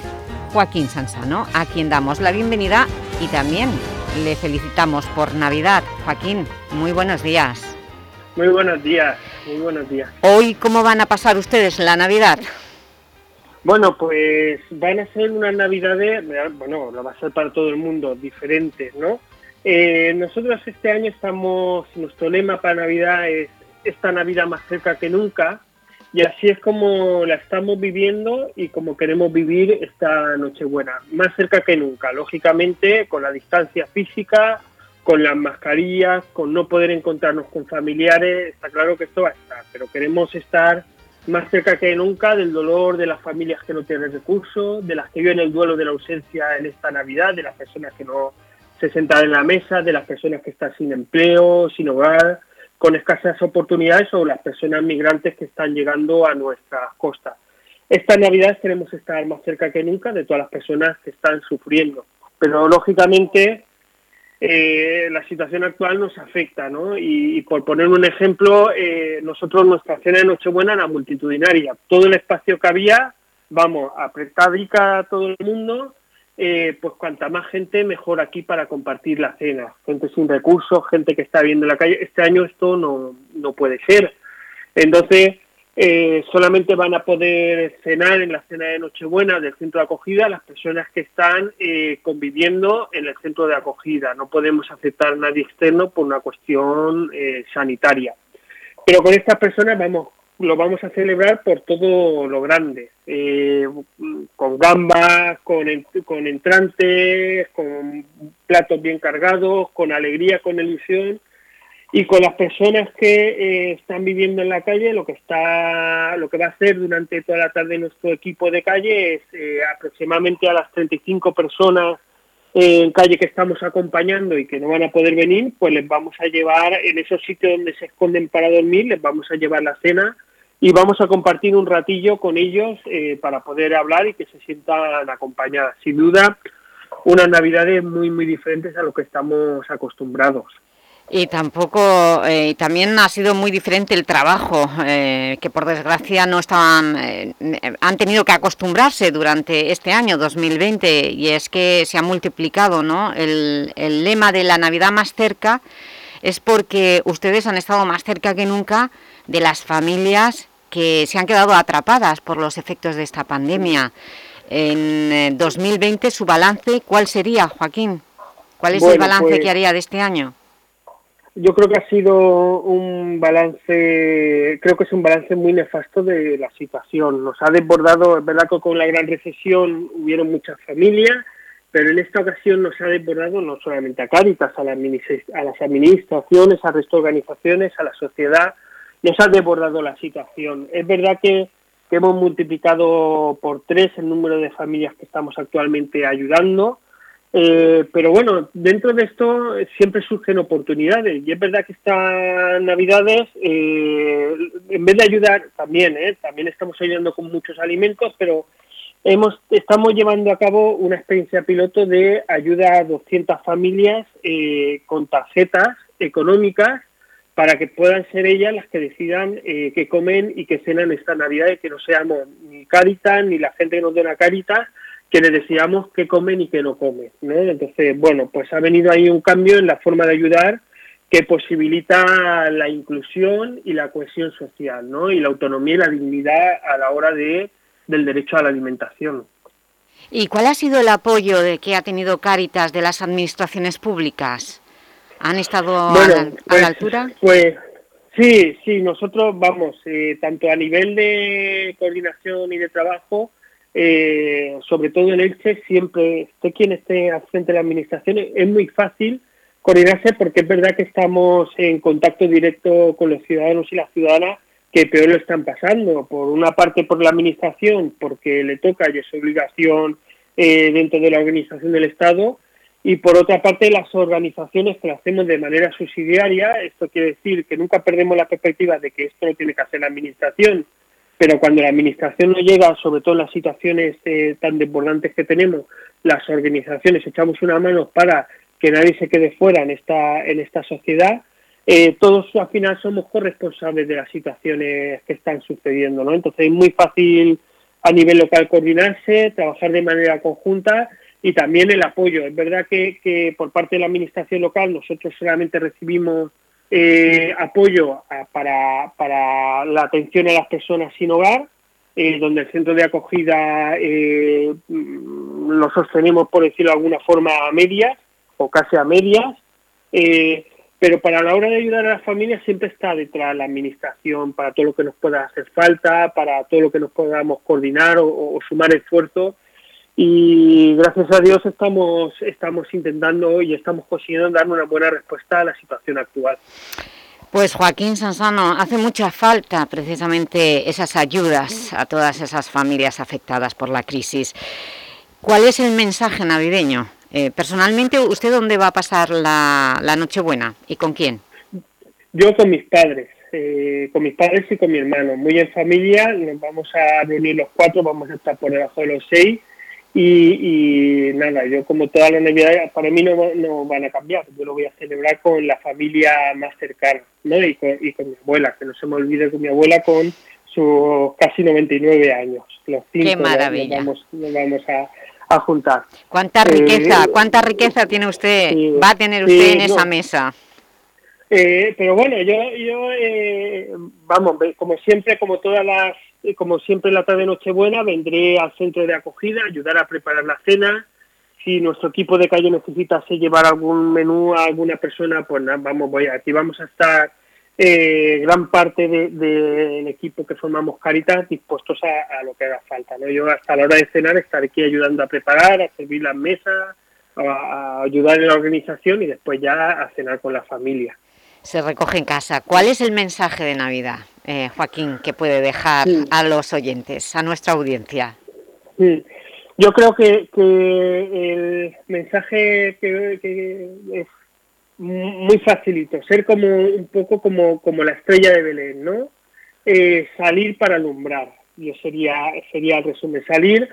Joaquín Sansano, a quien damos la bienvenida y también le felicitamos por Navidad. Joaquín, muy buenos días. Muy buenos días, muy buenos días. Hoy, ¿cómo van a pasar ustedes la Navidad? Bueno, pues van a ser unas navidades, bueno, lo va a ser para todo el mundo, diferentes, ¿no? Eh, nosotros este año estamos, nuestro lema para Navidad es esta Navidad más cerca que nunca, y así es como la estamos viviendo y como queremos vivir esta Nochebuena, más cerca que nunca, lógicamente con la distancia física, con las mascarillas, con no poder encontrarnos con familiares, está claro que esto va a estar, pero queremos estar más cerca que nunca del dolor de las familias que no tienen recursos, de las que viven el duelo de la ausencia en esta Navidad, de las personas que no se sentan en la mesa de las personas que están sin empleo, sin hogar, con escasas oportunidades o las personas migrantes que están llegando a nuestras costas. Esta Navidad queremos estar más cerca que nunca de todas las personas que están sufriendo, pero lógicamente eh, la situación actual nos afecta, ¿no? Y, por poner un ejemplo, eh, nosotros nuestra cena de Nochebuena era multitudinaria. Todo el espacio que había, vamos, apretadica a todo el mundo, eh, pues cuanta más gente, mejor aquí para compartir la cena. Gente sin recursos, gente que está viendo en la calle. Este año esto no, no puede ser. Entonces, eh, solamente van a poder cenar en la cena de Nochebuena del centro de acogida las personas que están eh, conviviendo en el centro de acogida. No podemos aceptar a nadie externo por una cuestión eh, sanitaria. Pero con estas personas vamos, lo vamos a celebrar por todo lo grande, con gambas, con, con entrantes, con platos bien cargados, con alegría, con ilusión y con las personas que eh, están viviendo en la calle lo que está lo que va a hacer durante toda la tarde nuestro equipo de calle es eh, aproximadamente a las 35 personas eh, en calle que estamos acompañando y que no van a poder venir pues les vamos a llevar en esos sitios donde se esconden para dormir les vamos a llevar la cena y vamos a compartir un ratillo con ellos para poder hablar y que se sientan acompañadas. Sin duda unas navidades muy muy diferentes a lo que estamos acostumbrados y tampoco, eh, también ha sido muy diferente el trabajo, eh, que por desgracia no estaban, eh, han tenido que acostumbrarse durante este año 2020 y es que se ha multiplicado ¿no? el, el lema de la Navidad más cerca es porque ustedes han estado más cerca que nunca de las familias que se han quedado atrapadas por los efectos de esta pandemia. En 2020, su balance, ¿cuál sería, Joaquín? ¿Cuál es el balance pues que haría de este año? Yo creo que ha sido un balance, creo que es un balance muy nefasto de la situación. Nos ha desbordado, es verdad que con la gran recesión hubieron muchas familias, pero en esta ocasión nos ha desbordado no solamente a Cáritas, a, las administraciones, a resto organizaciones, a la sociedad, nos ha desbordado la situación. Es verdad que hemos multiplicado por tres el número de familias que estamos actualmente ayudando, eh, pero bueno, dentro de esto siempre surgen oportunidades y es verdad que estas navidades, eh, en vez de ayudar, también, eh, también estamos ayudando con muchos alimentos, pero hemos estamos llevando a cabo una experiencia piloto de ayuda a 200 familias con tarjetas económicas para que puedan ser ellas las que decidan qué comen y qué cenan esta Navidad y que no seamos ni Caritas ni la gente que nos dona Caritas, que le decíamos qué comen y qué no comen. ¿no? Entonces, bueno, pues ha venido ahí un cambio en la forma de ayudar que posibilita la inclusión y la cohesión social, ¿no? Y la autonomía y la dignidad a la hora de, del derecho a la alimentación. ¿Y cuál ha sido el apoyo de que ha tenido Cáritas de las administraciones públicas? ¿Han estado a, la, pues, altura? Pues sí, sí, nosotros vamos, eh, tanto a nivel de coordinación y de trabajo, eh, sobre todo en Elche, siempre esté quien esté al frente de la administración, es muy fácil coordinarse porque es verdad que estamos en contacto directo con los ciudadanos y las ciudadanas que peor lo están pasando. Por una parte por la administración, porque le toca y es obligación eh, dentro de la organización del Estado, y por otra parte las organizaciones que lo hacemos de manera subsidiaria. Esto quiere decir que nunca perdemos la perspectiva de que esto lo tiene que hacer la administración, pero cuando la administración no llega, sobre todo en las situaciones eh, tan desbordantes que tenemos, las organizaciones echamos una mano para que nadie se quede fuera en esta, en esta sociedad, eh, todos al final somos corresponsables de las situaciones que están sucediendo, ¿no? Entonces es muy fácil a nivel local coordinarse, trabajar de manera conjunta y también el apoyo. Es verdad que, que por parte de la administración local nosotros solamente recibimos eh, apoyo para, para, la atención a las personas sin hogar, eh, donde el centro de acogida eh, lo sostenemos, por decirlo de alguna forma, a medias o casi a medias, eh, pero para la hora de ayudar a las familias siempre está detrás la administración para todo lo que nos pueda hacer falta, para todo lo que nos podamos coordinar o, o sumar esfuerzos y gracias a Dios estamos, estamos intentando y estamos consiguiendo dar una buena respuesta a la situación actual. Pues Joaquín Sansano, hace mucha falta precisamente esas ayudas a todas esas familias afectadas por la crisis. ¿Cuál es el mensaje navideño Eh, personalmente, ¿usted dónde va a pasar la, la Nochebuena y con quién? Yo con mis padres, eh, con mis padres y con mi hermano, muy en familia, nos vamos a reunir los cuatro, vamos a estar por debajo de los seis y, nada, yo como todas las navidades, para mí no, no, van a cambiar, yo lo voy a celebrar con la familia más cercana, ¿no? Y con, y con mi abuela, que no se me olvide con mi abuela con sus casi 99 años. Los cinco Qué maravilla. Nos vamos, a, juntar. ¿Cuánta riqueza, Eh, cuánta riqueza tiene usted, va a tener usted en no. esa mesa? Eh, pero bueno, yo, yo eh, vamos, como siempre, como todas las, como siempre la tarde de Nochebuena, vendré al centro de acogida, ayudar a preparar la cena. Si nuestro equipo de calle necesita hacer llevar algún menú a alguna persona, pues nada, vamos, voy aquí vamos a estar eh, gran parte de- del equipo que formamos Caritas dispuestos a, a lo que haga falta. ¿no? Yo hasta la hora de cenar estaré aquí ayudando a preparar, a servir las mesas, a, a ayudar en la organización y después ya a cenar con la familia. Se recoge en casa. ¿Cuál es el mensaje de Navidad, eh, Joaquín, que puede dejar a los oyentes, a nuestra audiencia? Sí. Yo creo que, que el mensaje que, que es muy facilito, ser como un poco como, como la estrella de Belén, ¿no? Eh, salir para alumbrar, yo sería, sería el resumen, salir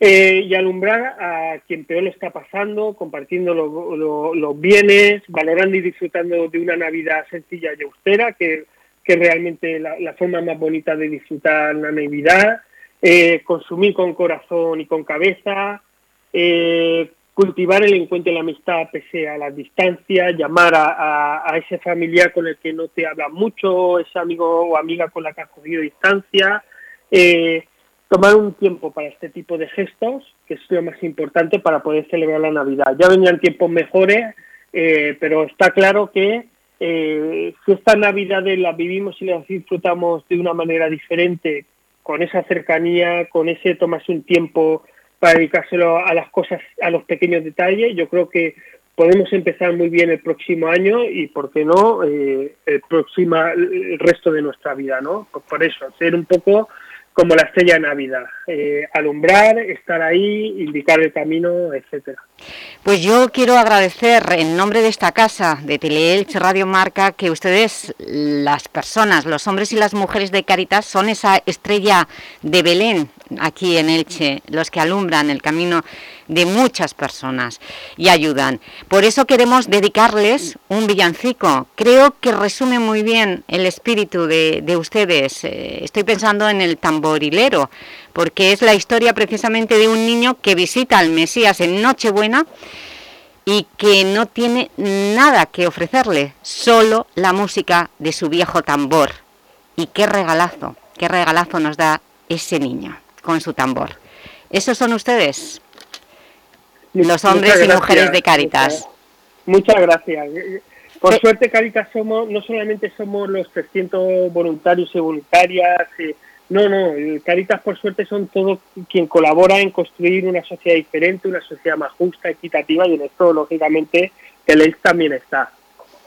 eh, y alumbrar a quien peor le está pasando, compartiendo lo- lo- los bienes, valorando y disfrutando de una Navidad sencilla y austera, que, que es realmente la, forma más bonita de disfrutar la Navidad, eh, consumir con corazón y con cabeza, eh, cultivar el encuentro y la amistad pese a las distancias, llamar a ese familiar con el que no te habla mucho, ese amigo o amiga con la que has cogido distancia, eh, tomar un tiempo para este tipo de gestos, que es lo más importante para poder celebrar la Navidad. Ya vendrán tiempos mejores, eh, pero está claro que eh, si estas Navidades las vivimos y las disfrutamos de una manera diferente, con esa cercanía, con ese tomarse un tiempo para dedicárselo a las cosas, a los pequeños detalles, yo creo que podemos empezar muy bien el próximo año y, ¿por qué no?, eh, el, próxima, el resto de nuestra vida, ¿no? Pues por eso, ser un poco como la estrella Navidad, eh, alumbrar, estar ahí, indicar el camino, etcétera. Pues yo quiero agradecer en nombre de esta casa, de Teleelch Radio Marca, que ustedes, las personas, los hombres y las mujeres de Caritas, son esa estrella de Belén aquí en Elche, los que alumbran el camino de muchas personas y ayudan. Por eso queremos dedicarles un villancico. Creo que resume muy bien el espíritu de, de ustedes. Eh, estoy pensando en el tamborilero, porque es la historia precisamente de un niño que visita al Mesías en Nochebuena y que no tiene nada que ofrecerle, solo la música de su viejo tambor. Y qué regalazo, qué regalazo nos da ese niño con su tambor. ¿Esos son ustedes? Los hombres y mujeres de Cáritas. Muchas gracias. Por suerte, Caritas somos, no solamente somos los 300 voluntarios y voluntarias, no, no, el Caritas por suerte son todos quien colabora en construir una sociedad diferente, una sociedad más justa, equitativa y en esto, lógicamente, el también está.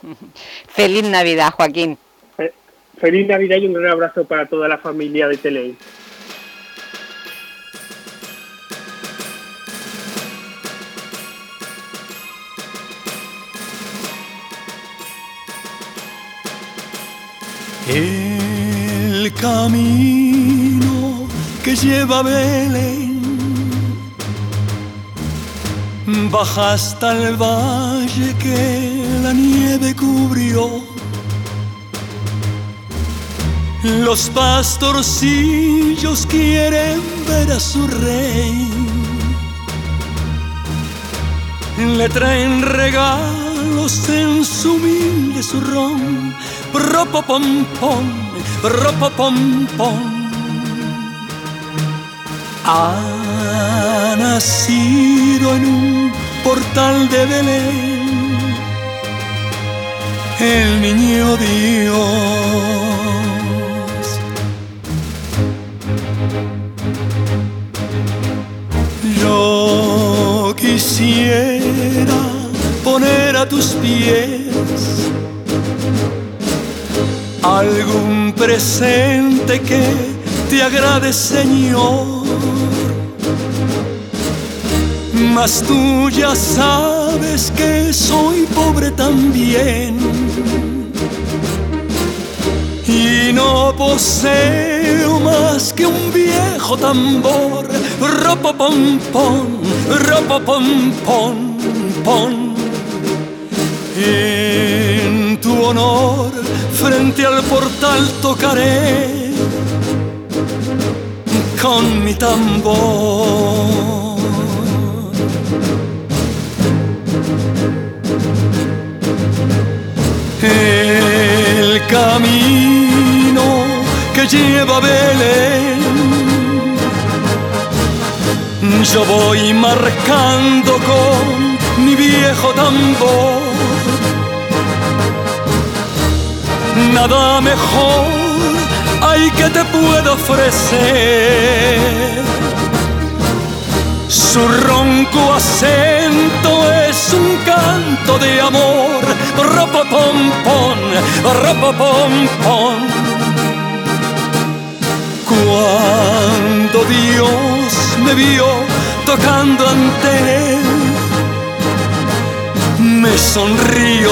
(laughs) Feliz Navidad, Joaquín. Eh, Feliz Navidad y un gran abrazo para toda la familia de Tele. El camino que lleva a Belén baja hasta el valle que la nieve cubrió. Los pastorcillos quieren ver a su rey. Le traen regalos en su humilde zurrón. Ropopom pom, ropopom pom. Ha nacido en un portal de Belén el niño Dios. Yo quisiera poner a tus pies algún presente que te agrade, Señor. mas tú ya sabes que soy pobre también. Y no poseo más que un viejo tambor, ropa pom pom, ropa pom pom pom. En tu honor, frente al portal tocaré con mi tambor. El camino que lleva Belén, yo voy marcando con mi viejo tambor. Nada mejor hay que te puedo ofrecer. Su ronco acento es un canto de amor, ropa pom pom, ropa pom pom. Cuando Dios me vio tocando ante él, me sonrió,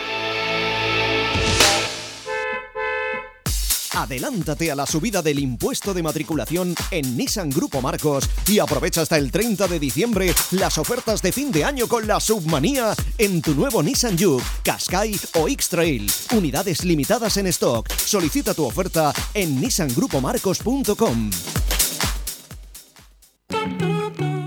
Adelántate a la subida del impuesto de matriculación en Nissan Grupo Marcos y aprovecha hasta el 30 de diciembre las ofertas de fin de año con la submanía en tu nuevo Nissan Juke, Qashqai o X-Trail. Unidades limitadas en stock. Solicita tu oferta en nissangrupomarcos.com.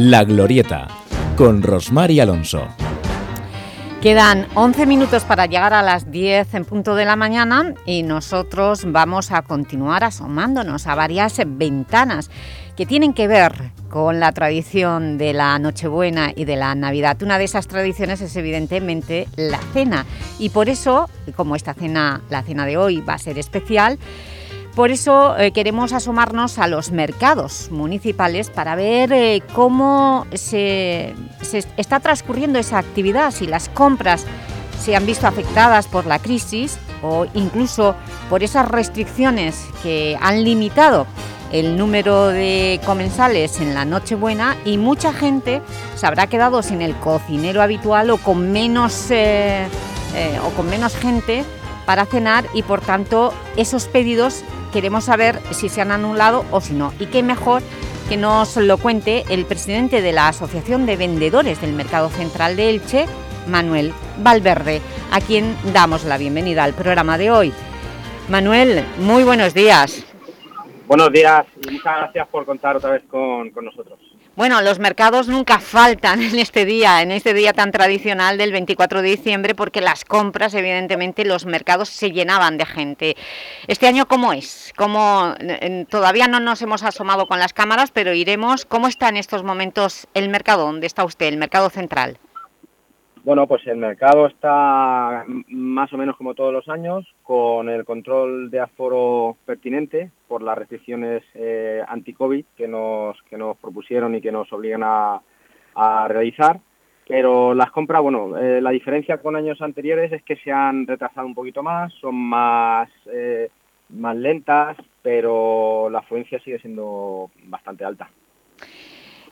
La Glorieta, con Rosmar y Alonso. Quedan 11 minutos para llegar a las 10 en punto de la mañana y nosotros vamos a continuar asomándonos a varias ventanas que tienen que ver con la tradición de la Nochebuena y de la Navidad. Una de esas tradiciones es evidentemente la cena y por eso, como esta cena, la cena de hoy va a ser especial, por eso eh, queremos asomarnos a los mercados municipales para ver eh, cómo se, está transcurriendo esa actividad, si las compras se han visto afectadas por la crisis o incluso por esas restricciones que han limitado el número de comensales en la Nochebuena y mucha gente se habrá quedado sin el cocinero habitual o con menos, eh, o con menos gente para cenar y por tanto esos pedidos queremos saber si se han anulado o si no. Y qué mejor que nos lo cuente el presidente de la Asociación de Vendedores del Mercado Central de Elche, Manuel Valverde, a quien damos la bienvenida al programa de hoy. Manuel, muy buenos días. Buenos días y muchas gracias por contar otra vez con, con nosotros. Bueno, los mercados nunca faltan en este día, en este día tan tradicional del 24 de diciembre, porque las compras, evidentemente, los mercados se llenaban de gente. ¿Este año cómo es? ¿Cómo, todavía no nos hemos asomado con las cámaras, pero iremos. ¿Cómo está en estos momentos el mercado? ¿Dónde está usted, el mercado central? Bueno, pues el mercado está más o menos como todos los años, con el control de aforo pertinente por las restricciones eh, anti-COVID que nos, que nos propusieron y que nos obligan a, realizar. Pero las compras, bueno, eh, la diferencia con años anteriores es que se han retrasado un poquito más, son más, eh, más lentas, pero la afluencia sigue siendo bastante alta.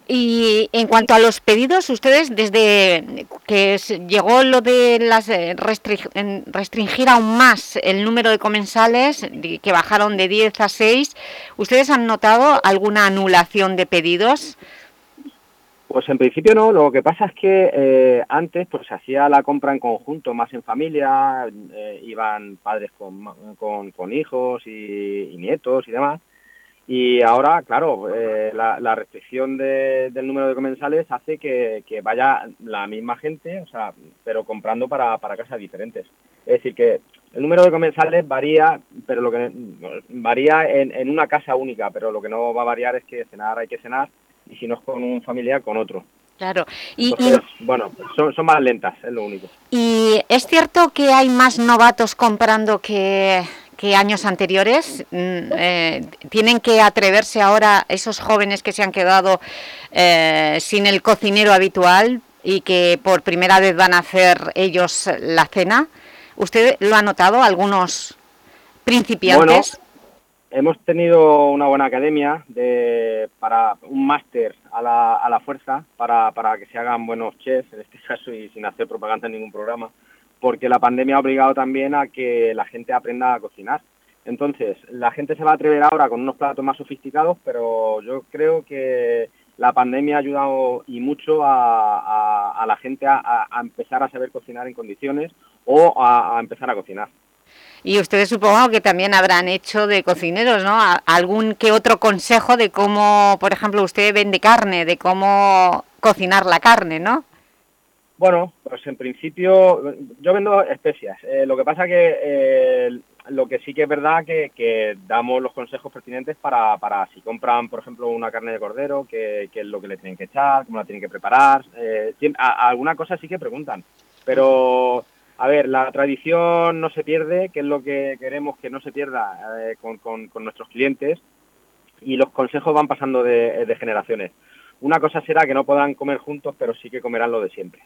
Y en cuanto a los pedidos, ustedes desde que llegó lo de las eh, restringir aún más el número de comensales, que bajaron de 10 a 6, ¿ustedes han notado alguna anulación de pedidos? Pues en principio no, lo que pasa es que eh, antes pues se hacía la compra en conjunto, más en familia, eh, iban padres con, con, hijos y nietos y demás, y ahora, claro, eh, la, restricción del número de comensales hace que, vaya la misma gente, o sea, pero comprando para, para casas diferentes. Es decir, que el número de comensales varía, pero lo que varía en, una casa única, pero lo que no va a variar es que cenar hay que cenar y si no es con un familiar, con otro. Claro. Y, bueno, son, son más lentas, es lo único. ¿Y es cierto que hay más novatos comprando que que años anteriores. Mm, eh, tienen que atreverse ahora esos jóvenes que se han quedado eh, sin el cocinero habitual y que por primera vez van a hacer ellos la cena. ¿Usted lo ha notado, algunos principiantes? hemos tenido una buena academia de, para un máster a la, a la fuerza para, para que se hagan buenos chefs, en este (laughs) caso, y sin hacer propaganda en ningún programa porque la pandemia ha obligado también a que la gente aprenda a cocinar. Entonces, la gente se va a atrever ahora con unos platos más sofisticados, pero yo creo que la pandemia ha ayudado y mucho a, la gente a, empezar a saber cocinar en condiciones o a, empezar a cocinar. Y ustedes supongo que también habrán hecho de cocineros, ¿no? Algún que otro consejo de cómo, por ejemplo, usted vende carne, de cómo cocinar la carne, ¿no? Bueno, pues en principio yo vendo especias. Eh, lo que pasa que eh, lo que sí que es verdad que, que damos los consejos pertinentes para, para, si compran, por ejemplo, una carne de cordero, qué es lo que le tienen que echar, cómo la tienen que preparar. Eh, alguna cosa sí que preguntan. Pero, a ver, la tradición no se pierde, que es lo que queremos que no se pierda con, con, nuestros clientes, y los consejos van pasando de generaciones. Una cosa será que no puedan comer juntos, pero sí que comerán lo de siempre.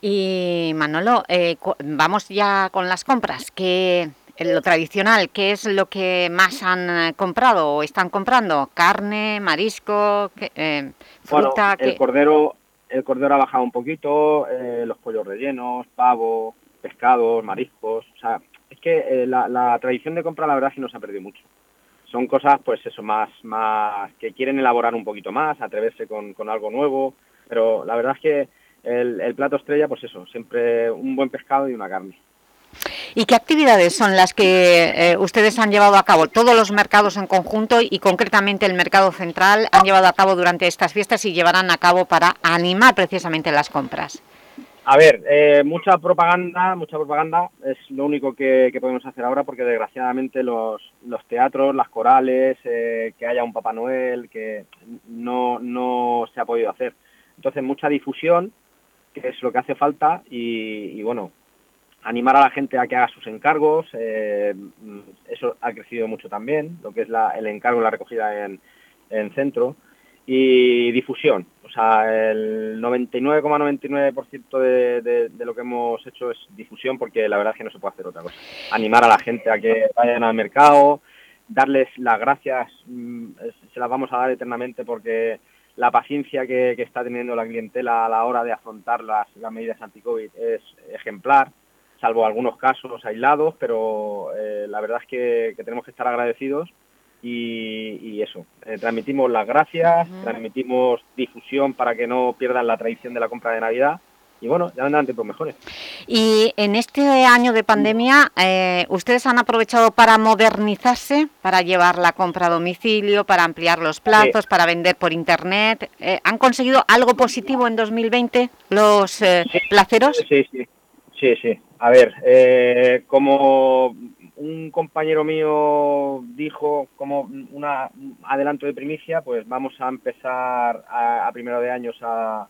Y Manolo, eh, vamos ya con las compras. que lo tradicional, ¿qué es lo que más han eh, comprado o están comprando? ¿Carne, marisco, eh, fruta? el, cordero, el cordero ha bajado un poquito, los pollos rellenos, pavo, pescados, mariscos. O sea, es que la, la tradición de compra la verdad sí nos ha perdido mucho son cosas, pues eso, más, más que quieren elaborar un poquito más, atreverse con, algo nuevo, pero la verdad es que el, plato estrella, pues eso, siempre un buen pescado y una carne. ¿Y qué actividades son las que eh, ustedes han llevado a cabo? Todos los mercados en conjunto y concretamente el mercado central han llevado a cabo durante estas fiestas y llevarán a cabo para animar precisamente las compras. A ver, eh, mucha propaganda, mucha propaganda es lo único que, podemos hacer ahora porque desgraciadamente los, teatros, las corales, eh, que haya un Papá Noel, que no, no se ha podido hacer. Entonces mucha difusión, que es lo que hace falta y, bueno, animar a la gente a que haga sus encargos, eh, eso ha crecido mucho también, lo que es la, el encargo, la recogida en centro y difusión. O sea, el 99,99% de, lo que hemos hecho es difusión porque la verdad es que no se puede hacer otra cosa. Animar a la gente a que vayan al mercado, darles las gracias, mm, se las vamos a dar eternamente porque la paciencia que, está teniendo la clientela a la hora de afrontar las, medidas anti-COVID es ejemplar, salvo algunos casos aislados, pero eh, la verdad es que tenemos que estar agradecidos y, eso, eh, transmitimos las gracias, transmitimos difusión para que no pierdan la tradición de la compra de Navidad y bueno, ya vendrán tiempos mejores. Y en este año de pandemia, eh, ¿ustedes han aprovechado para modernizarse, para llevar la compra a domicilio, para ampliar los plazos, para vender por internet? Eh, ¿Han conseguido algo positivo en 2020 los eh, placeros? Sí, sí, sí, sí. A ver, como un compañero mío dijo como un adelanto de primicia, pues vamos a empezar a, a primero de años a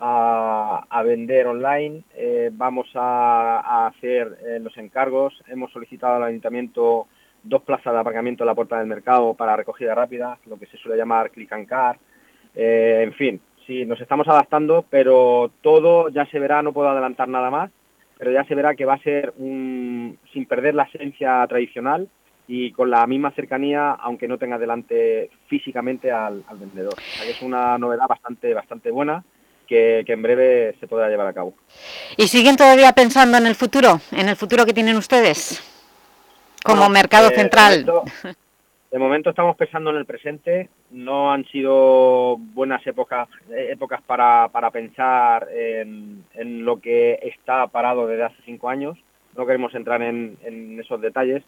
a, vender online, eh, vamos a, hacer eh, los encargos, hemos solicitado al ayuntamiento dos plazas de aparcamiento en la puerta del mercado para recogida rápida, lo que se suele llamar click and car, eh, en fin, sí, nos estamos adaptando, pero todo ya se verá, no puedo adelantar nada más, pero ya se verá que va a ser un, sin perder la esencia tradicional y con la misma cercanía, aunque no tenga delante físicamente al, vendedor. es una novedad bastante, bastante buena que, en breve se podrá llevar a cabo. ¿Y siguen todavía pensando en el futuro, en el futuro que tienen ustedes como mercado eh, central? De momento, estamos pensando en el presente, no han sido buenas épocas, épocas para, para pensar en, lo que está parado desde hace cinco años, no queremos entrar en, esos detalles,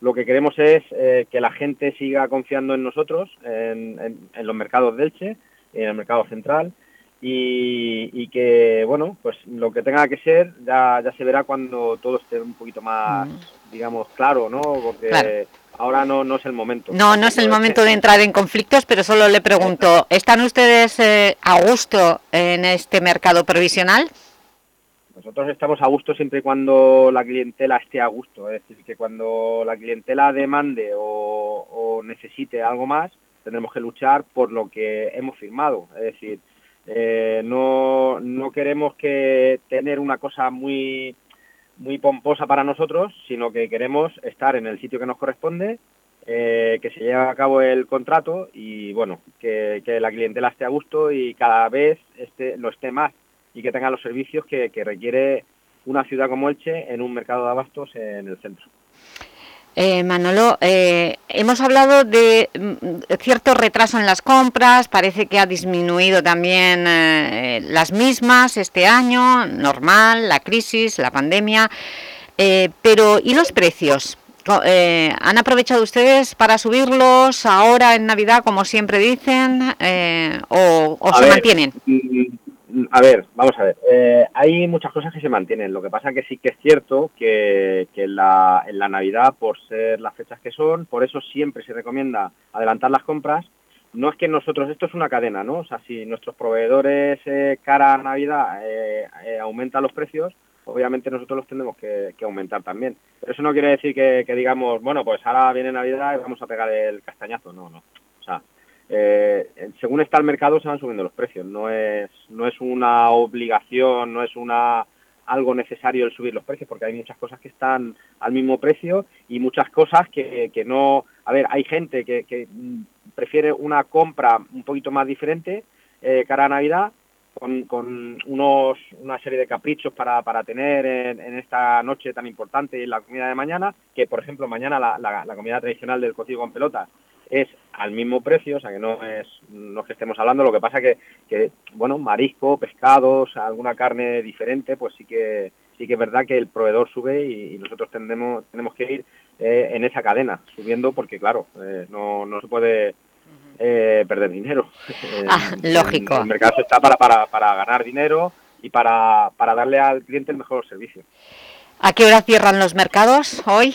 lo que queremos es eh, que la gente siga confiando en nosotros, en, en, los mercados del Elche, en el mercado central, y, que, bueno, pues lo que tenga que ser ya, ya se verá cuando todo esté un poquito más, mm. digamos, claro, ¿no? Porque ahora no, no es el momento. No, no es el momento de entrar en conflictos, pero solo le pregunto, ¿están ustedes eh, a gusto en este mercado provisional? Nosotros estamos a gusto siempre y cuando la clientela esté a gusto, es decir, que cuando la clientela demande o, necesite algo más, tendremos que luchar por lo que hemos firmado, es decir, eh, no, no queremos que tener una cosa muy, muy pomposa para nosotros, sino que queremos estar en el sitio que nos corresponde, eh, que se lleve a cabo el contrato y bueno, que, la clientela esté a gusto y cada vez esté, lo esté más y que tenga los servicios que requiere una ciudad como Elche en un mercado de abastos en el centro. Eh, Manolo, eh, hemos hablado de mm, cierto retraso en las compras, parece que ha disminuido también eh, las mismas este año, normal, la crisis, la pandemia, pero ¿y los precios? ¿Han aprovechado ustedes para subirlos ahora en Navidad, como siempre dicen, o, se mantienen? A ver, vamos a ver. Eh, hay muchas cosas que se mantienen. Lo que pasa que sí que es cierto que, en, la, Navidad, por ser las fechas que son, por eso siempre se recomienda adelantar las compras. No es que nosotros, esto es una cadena, ¿no? O sea, si nuestros proveedores eh, cara a Navidad eh, aumentan los precios, obviamente nosotros los tendremos que, aumentar también. Pero eso no quiere decir que, que digamos, bueno, pues ahora viene Navidad y vamos a pegar el castañazo. No, no. O sea, eh, según está el mercado se van subiendo los precios. No es, no es una obligación, no es una algo necesario el subir los precios, porque hay muchas cosas que están al mismo precio y muchas cosas que, que no... A ver, hay gente que, que prefiere una compra un poquito más diferente eh, cara a Navidad, con, con, unos, una serie de caprichos para, para tener en, esta noche tan importante en la comida de mañana, que por ejemplo mañana la, la, la comida tradicional del cocido con pelota es al mismo precio, o sea que no es, no que estemos hablando, lo que pasa que, que bueno, marisco, pescados, alguna carne diferente, pues sí que sí que es verdad que el proveedor sube y, nosotros tendemos, tenemos que ir eh, en esa cadena, subiendo porque claro, eh, no, no se puede eh, perder dinero. (laughs) Ah, lógico. El, mercado está para, para, para ganar dinero y para, para darle al cliente el mejor servicio. ¿A qué hora cierran los mercados hoy?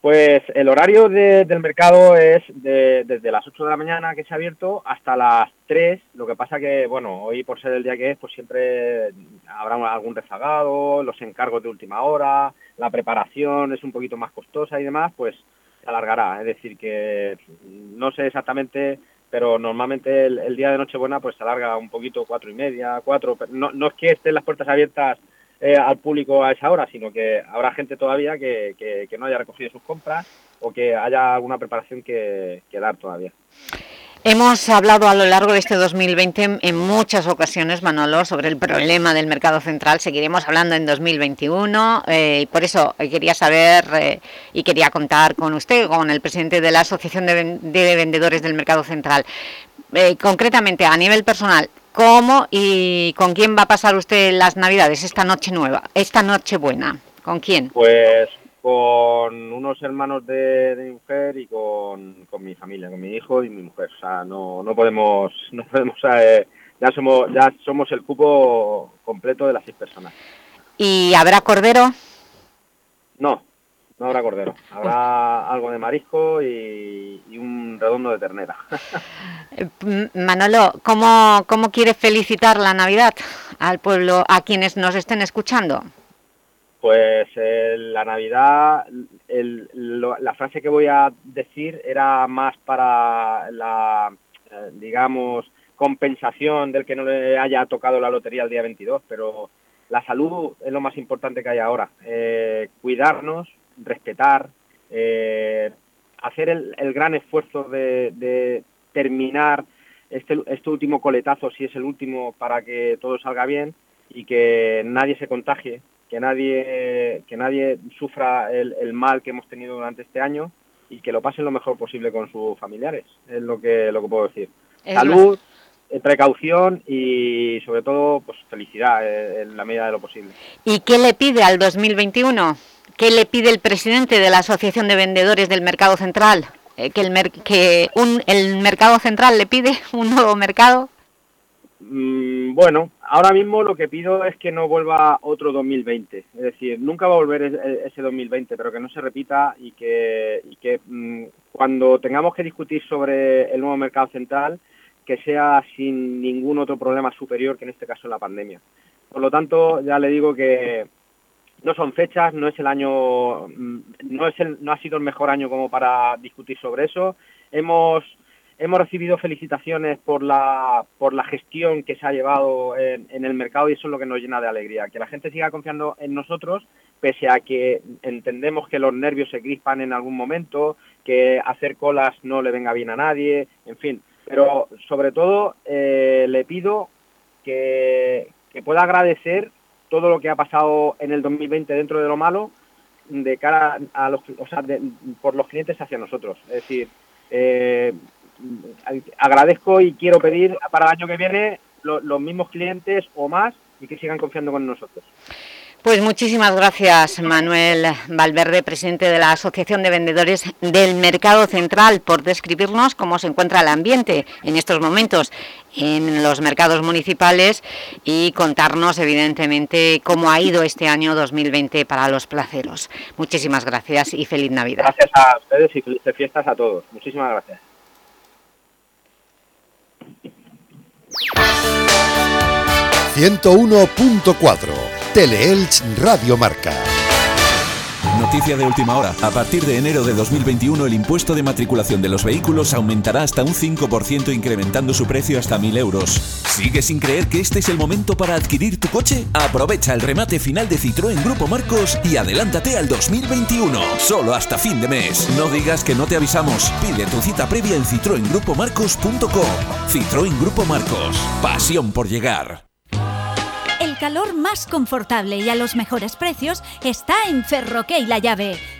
Pues el horario del mercado es desde las 8 de la mañana que se ha abierto hasta las 3. Lo que pasa que, bueno, hoy por ser el día que es, pues siempre habrá algún rezagado, los encargos de última hora, la preparación es un poquito más costosa y demás, pues se alargará. Es decir, que no sé exactamente, pero normalmente el, día de Nochebuena pues se alarga un poquito, cuatro y media, cuatro. No, no es que estén las puertas abiertas eh, al público a esa hora, sino que habrá gente todavía que, que, no haya recogido sus compras o que haya alguna preparación que, que dar todavía. Hemos hablado a lo largo de este 2020 en muchas ocasiones, Manolo, sobre el problema del mercado central. Seguiremos hablando en 2021 eh, y por eso quería saber eh, y quería contar con usted, con el presidente de la Asociación de, Vendedores del Mercado Central. concretamente, a nivel personal, ¿Cómo y con quién va a pasar usted las Navidades esta noche nueva, esta noche buena? ¿Con quién? Pues con unos hermanos de, mi mujer y con, mi familia, con mi hijo y mi mujer. O sea, no, no podemos, (laughs) no podemos eh, ya somos, ya somos el cupo completo de las seis personas. ¿Y habrá cordero? No, no habrá cordero. Habrá algo de marisco y, un redondo de ternera. (laughs) Manolo, ¿cómo, ¿cómo quieres felicitar la Navidad al pueblo, a quienes nos estén escuchando? Pues eh, la Navidad, la frase que voy a decir era más para la, eh, digamos, compensación del que no le haya tocado la lotería el día 22, pero la salud es lo más importante que hay ahora. Eh, cuidarnos, respetar, eh, hacer el, gran esfuerzo de, terminar este, este, último coletazo, si es el último, para que todo salga bien y que nadie se contagie, que nadie, que nadie sufra el, mal que hemos tenido durante este año y que lo pasen lo mejor posible con sus familiares, es lo que, lo que puedo decir. Salud, precaución y sobre todo pues felicidad eh, en la medida de lo posible. ¿Y qué le pide al 2021? ¿Qué le pide el presidente de la Asociación de Vendedores del Mercado Central? Eh, ¿Que, el, que el Mercado Central le pide (laughs) un nuevo mercado? Mm, bueno, ahora mismo lo que pido es que no vuelva otro 2020. Es decir, nunca va a volver ese 2020, pero que no se repita y que, y que mm, cuando tengamos que discutir sobre el nuevo mercado central, que sea sin ningún otro problema superior que en este caso la pandemia. Por lo tanto, ya le digo que no son fechas, no es el año, mm, no es el, no ha sido el mejor año como para discutir sobre eso. Hemos hemos recibido felicitaciones por la por la gestión que se ha llevado en, en, el mercado y eso es lo que nos llena de alegría. Que la gente siga confiando en nosotros, pese a que entendemos que los nervios se crispan en algún momento, que hacer colas no le venga bien a nadie, en fin. Pero sobre todo eh, le pido que, pueda agradecer todo lo que ha pasado en el 2020 dentro de lo malo de cara a los, o sea, por los clientes hacia nosotros. Es decir, eh, agradezco y quiero pedir para el año que viene los mismos clientes o más y que sigan confiando con nosotros. Pues muchísimas gracias Manuel Valverde, presidente de la Asociación de Vendedores del Mercado Central, por describirnos cómo se encuentra el ambiente en estos momentos en los mercados municipales y contarnos evidentemente cómo ha ido este año 2020 para los placeros. Muchísimas gracias y feliz Navidad. Gracias a ustedes y felices fiestas a todos. Muchísimas gracias. ...101.4 Teleelch Radio Marca. Noticia de última hora. A partir de enero de 2021 el impuesto de matriculación de los vehículos aumentará hasta un 5% incrementando su precio hasta 1.000 euros. ¿Sigues sin creer que este es el momento para adquirir tu coche? Aprovecha el remate final de Citroën Grupo Marcos y adelántate al 2021. Solo hasta fin de mes. No digas que no te avisamos. Pide tu cita previa en citroengrupomarcos.com. Citroën Grupo Marcos. Pasión por llegar calor más confortable y a los mejores precios está en Ferroque La Llave.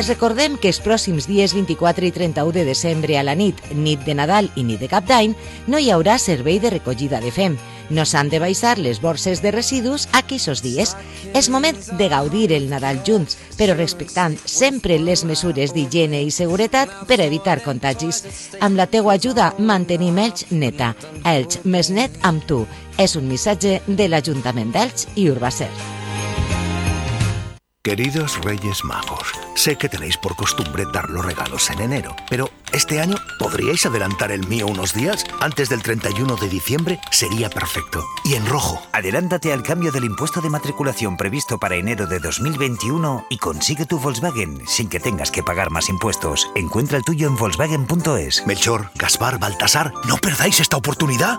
Es recordem que els pròxims dies 24 i 31 de desembre a la nit, nit de Nadal i nit de Cap d'Any, no hi haurà servei de recollida de fem. No s'han de baixar les borses de residus aquells dies. És moment de gaudir el Nadal junts, però respectant sempre les mesures d'higiene i seguretat per evitar contagis. Amb la teua ajuda mantenim Elx neta. Elx més net amb tu. És un missatge de l'Ajuntament d'Elx i Urbacer. Queridos Reyes Magos, sé que tenéis por costumbre dar los regalos en enero, pero este año podríais adelantar el mío unos días. Antes del 31 de diciembre sería perfecto. Y en rojo. Adelántate al cambio del impuesto de matriculación previsto para enero de 2021 y consigue tu Volkswagen sin que tengas que pagar más impuestos. Encuentra el tuyo en Volkswagen.es. Melchor, Gaspar, Baltasar, no perdáis esta oportunidad.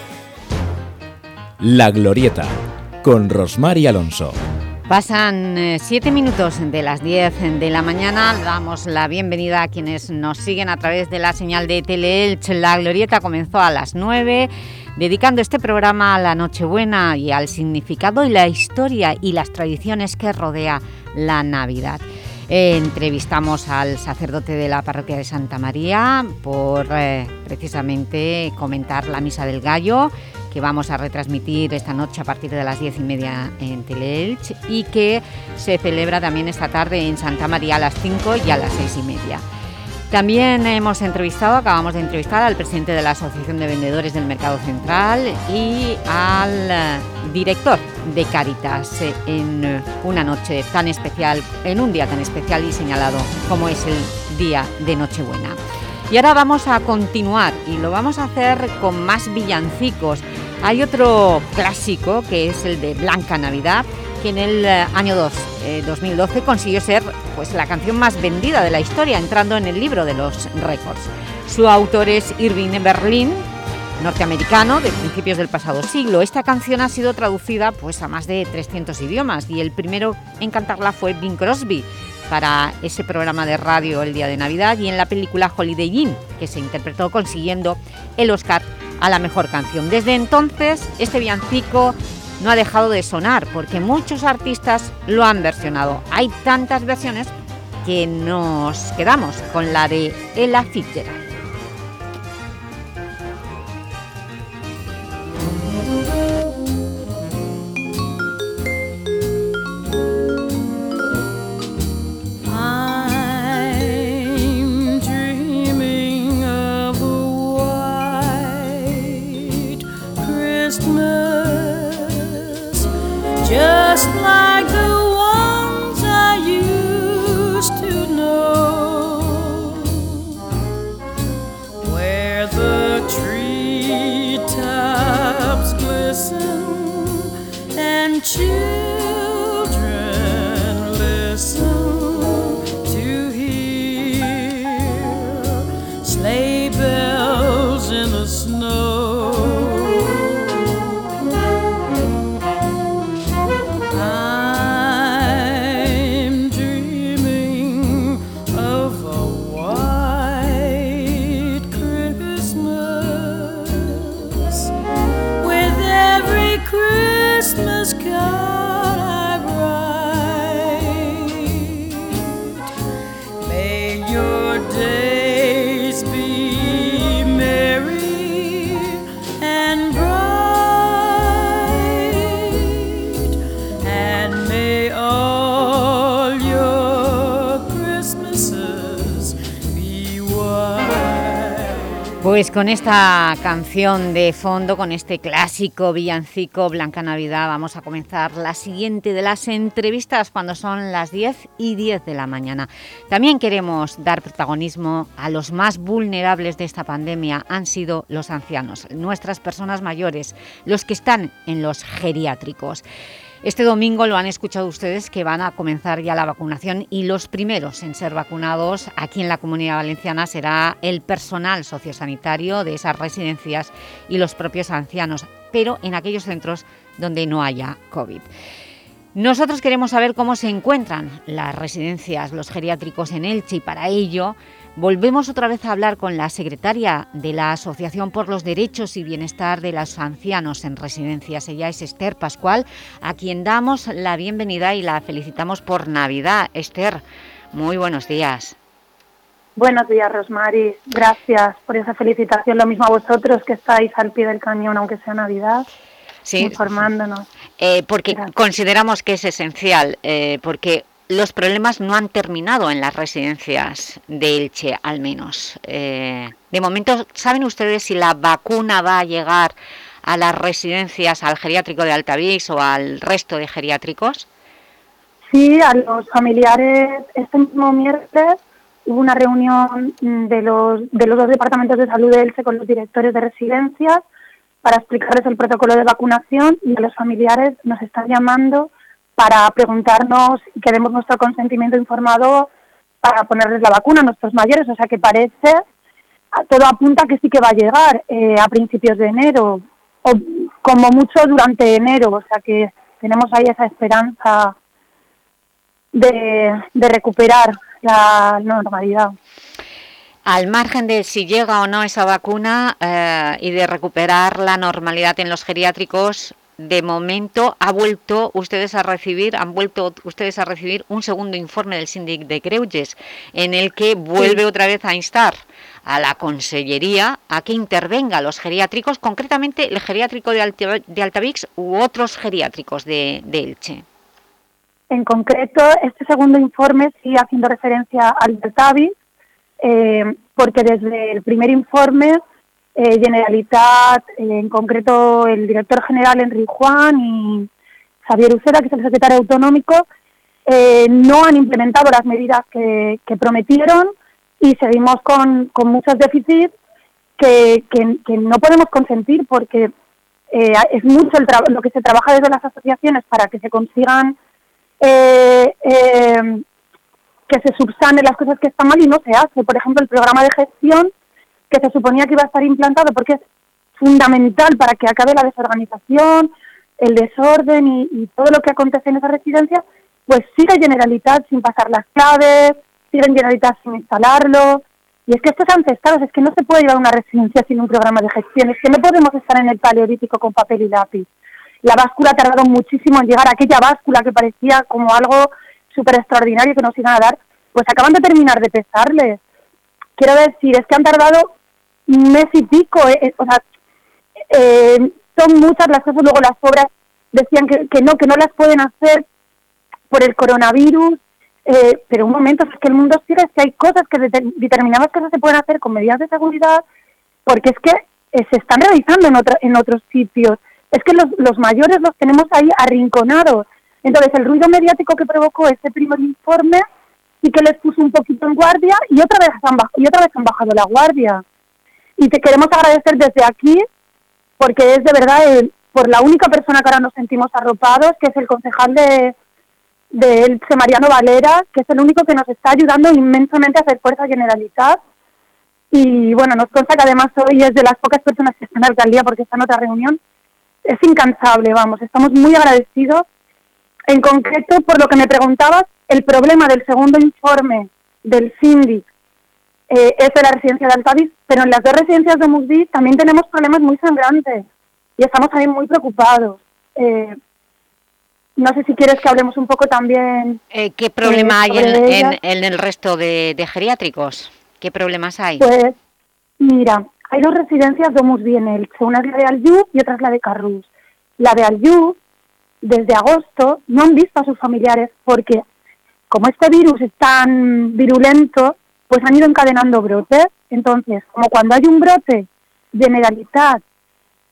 La Glorieta, con Rosmar y Alonso. Pasan eh, siete minutos de las 10 de la mañana. Damos la bienvenida a quienes nos siguen a través de la señal de Teleelch. La Glorieta comenzó a las 9, dedicando este programa a la Nochebuena y al significado y la historia y las tradiciones que rodea la Navidad. Eh, entrevistamos al sacerdote de la parroquia de Santa María por eh, precisamente comentar la Misa del Gallo que vamos a retransmitir esta noche a partir de las diez y media en Teleelch y que se celebra también esta tarde en Santa María a las 5 y a las seis y media. También hemos entrevistado, acabamos de entrevistar al presidente de la Asociación de Vendedores del Mercado Central y al eh, director de Caritas en una noche tan especial, en un día tan especial y señalado como es el día de Nochebuena. Y ahora vamos a continuar y lo vamos a hacer con más villancicos. Hay otro clásico que es el de Blanca Navidad, que en el eh, año 2012 consiguió ser pues, la canción más vendida de la historia, entrando en el libro de los récords. Su autor es Irving Berlin, norteamericano de principios del pasado siglo. Esta canción ha sido traducida pues, a más de 300 idiomas y el primero en cantarla fue Bing Crosby, para ese programa de radio el día de Navidad y en la película Holiday Inn, que se interpretó consiguiendo el Oscar a la mejor canción. Desde entonces, este villancico no ha dejado de sonar porque muchos artistas lo han versionado. Hay tantas versiones que nos quedamos con la de Ella Fitzgerald. Pues con esta canción de fondo, con este clásico villancico Blanca Navidad, vamos a comenzar la siguiente de las entrevistas cuando son las 10 y 10 de la mañana. También queremos dar protagonismo a los más vulnerables de esta pandemia, han sido los ancianos, nuestras personas mayores, los que están en los geriátricos. Este domingo lo han escuchado ustedes que van a comenzar ya la vacunación y los primeros en ser vacunados aquí en la Comunidad Valenciana será el personal sociosanitario de esas residencias y los propios ancianos, pero en aquellos centros donde no haya COVID. Nosotros queremos saber cómo se encuentran las residencias, los geriátricos en Elche y para ello Volvemos otra vez a hablar con la secretaria de la Asociación por los Derechos y Bienestar de los Ancianos en Residencias. Ella es Esther Pascual, a quien damos la bienvenida y la felicitamos por Navidad. Esther, muy buenos días. Buenos días, Rosmary. Gracias por esa felicitación. Lo mismo a vosotros que estáis al pie del cañón, aunque sea Navidad, informándonos. Eh, porque consideramos que es esencial, eh, porque los problemas no han terminado en las residencias de Elche, al menos. Eh, de momento, ¿saben ustedes si la vacuna va a llegar a las residencias, al geriátrico de Altavix o al resto de geriátricos? Sí, a los familiares este mismo miércoles hubo una reunión de los, de los dos departamentos de salud de Elche con los directores de residencias para explicarles el protocolo de vacunación y a los familiares nos están llamando para preguntarnos y que demos nuestro consentimiento informado para ponerles la vacuna a nuestros mayores. O sea que parece, todo apunta que sí que va a llegar eh, a principios de enero, o como mucho durante enero. O sea que tenemos ahí esa esperanza de, recuperar la normalidad. Al margen de si llega o no esa vacuna eh, y de recuperar la normalidad en los geriátricos, de momento ha vuelto ustedes a recibir, han vuelto ustedes a recibir un segundo informe del síndic de Creuges, en el que vuelve otra vez a instar a la Consellería a que intervenga los geriátricos, concretamente el geriátrico de, Altavix u otros geriátricos de, Elche. En concreto, este segundo informe sigue haciendo referencia al Altavix, eh, porque desde el primer informe eh, Generalitat, eh, en concreto el director general Enrique Juan y Xavier Uceda, que es el secretario autonómico, eh, no han implementado las medidas que, prometieron y seguimos con, con muchos déficits que, que, no podemos consentir porque eh, es mucho el lo que se trabaja desde las asociaciones para que se consigan que se subsanen las cosas que están mal y no se hace. Por ejemplo, el programa de gestión que se suponía que iba a estar implantado porque es fundamental para que acabe la desorganización, el desorden y, todo lo que acontece en esa residencia, pues sigue Generalitat sin pasar las claves, sigue Generalitat sin instalarlo. Y es que esto es ancestral, es que no se puede llevar una residencia sin un programa de gestión, es que no podemos estar en el paleolítico con papel y lápiz. La báscula ha tardado muchísimo en llegar, aquella báscula que parecía como algo súper extraordinario que nos iban a dar, pues acaban de terminar de pesarles. Quiero decir, es que han tardado mes y pico, eh, eh, o sea, eh, son muchas las cosas, luego las obras decían que, no, que no las pueden hacer por el coronavirus, pero un momento, es que el mundo sigue, es que hay cosas que determinadas cosas se pueden hacer con medidas de seguridad, porque es que se están realizando en, otra, en otros sitios. Es que los, los mayores los tenemos ahí arrinconados. Entonces, el ruido mediático que provocó este primer informe y que les puso un poquito en guardia y otra vez han, y otra vez han bajado la guardia. Y te queremos agradecer desde aquí, porque es de verdad por la única persona que ahora nos sentimos arropados, que es el concejal de, de Elche, Mariano Valera, que es el único que nos está ayudando inmensamente a hacer fuerza generalizada. Y bueno, nos consta que además hoy es de las pocas personas que están en la alcaldía porque está en otra reunión. Es incansable, vamos, estamos muy agradecidos. En concreto, por lo que me preguntabas, el problema del segundo informe del síndic eh, es de la residencia de Altavis, pero en las dos residencias de Musdi también tenemos problemas muy sangrantes y estamos también muy preocupados. Eh, no sé si quieres que hablemos un poco también. Eh, ¿Qué problema hay en, el resto de, geriátricos? ¿Qué problemas hay? Pues, mira, hay dos residencias de Musdi en Elche. Una es la de Alyú y otra es la de Carrús. La de Alyú, desde agosto, no han visto a sus familiares porque, como este virus es tan virulento, pues han ido encadenando brotes. Entonces, como cuando hay un brote, Generalitat,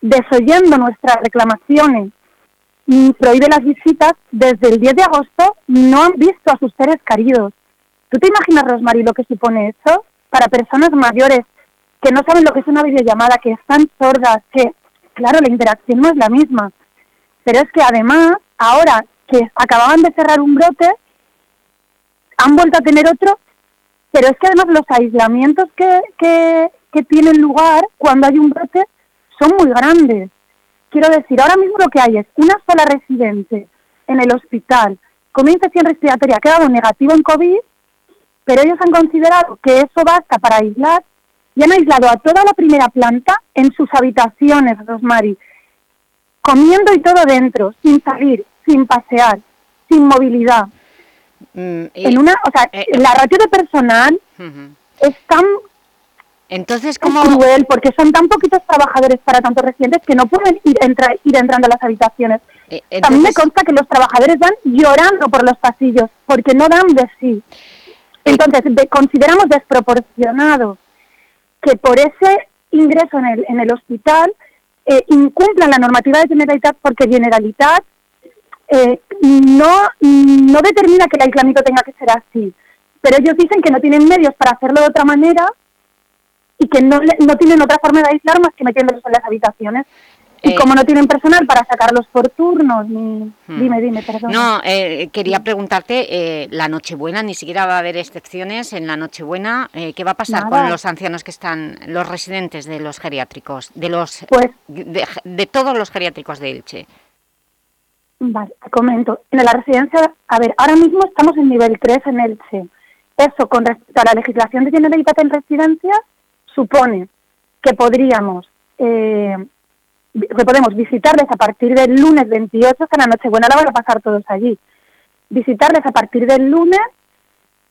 desoyendo nuestras reclamaciones y prohíbe las visitas, desde el 10 de agosto no han visto a sus seres queridos. ¿Tú te imaginas, Rosmary, lo que supone eso para personas mayores que no saben lo que es una videollamada, que están sordas, que, claro, la interacción no es la misma? Pero es que además, ahora que acababan de cerrar un brote, han vuelto a tener otro, pero es que además los aislamientos que, que, que tienen lugar cuando hay un brote son muy grandes. Quiero decir, ahora mismo lo que hay es una sola residente en el hospital con una infección respiratoria que ha dado negativo en COVID, pero ellos han considerado que eso basta para aislar y han aislado a toda la primera planta en sus habitaciones, Rosmary, comiendo y todo dentro, sin salir, sin pasear, sin movilidad. Mm, y- En una, o sea, eh, la ratio de personal es tan Entonces, cruel porque son tan poquitos trabajadores para tantos residentes que no pueden ir, entra- ir entrando a las habitaciones. Eh, También me entonces- consta que los trabajadores van llorando por los pasillos porque no dan de sí. Entonces, de- consideramos desproporcionado que por ese ingreso en el, en el hospital eh, incumplan la normativa de Generalitat porque Generalitat eh, no, no determina que el aislamiento tenga que ser así. Pero ellos dicen que no tienen medios para hacerlo de otra manera y que no, no tienen otra forma de aislar más que metiéndolos en las habitaciones. Y Eh, como no tienen personal para sacarlos por turnos, ni... Dime, dime, perdón. No, eh, quería preguntarte, eh, la Nochebuena, ni siquiera va a haber excepciones en la Nochebuena. eh, ¿Qué va a pasar Nada. con los ancianos que están, los residentes de los geriátricos, de los Pues- de, de todos los geriátricos de Elche? Vale, te comento. En la residencia, a ver, ahora mismo estamos en nivel 3 en Elche. Eso, con respecto a la legislación de Generalitat en residencias, supone que podríamos, eh, que podemos visitarles a partir del lunes 28, que la Nochebuena la van a pasar todos allí. Visitarles a partir del lunes,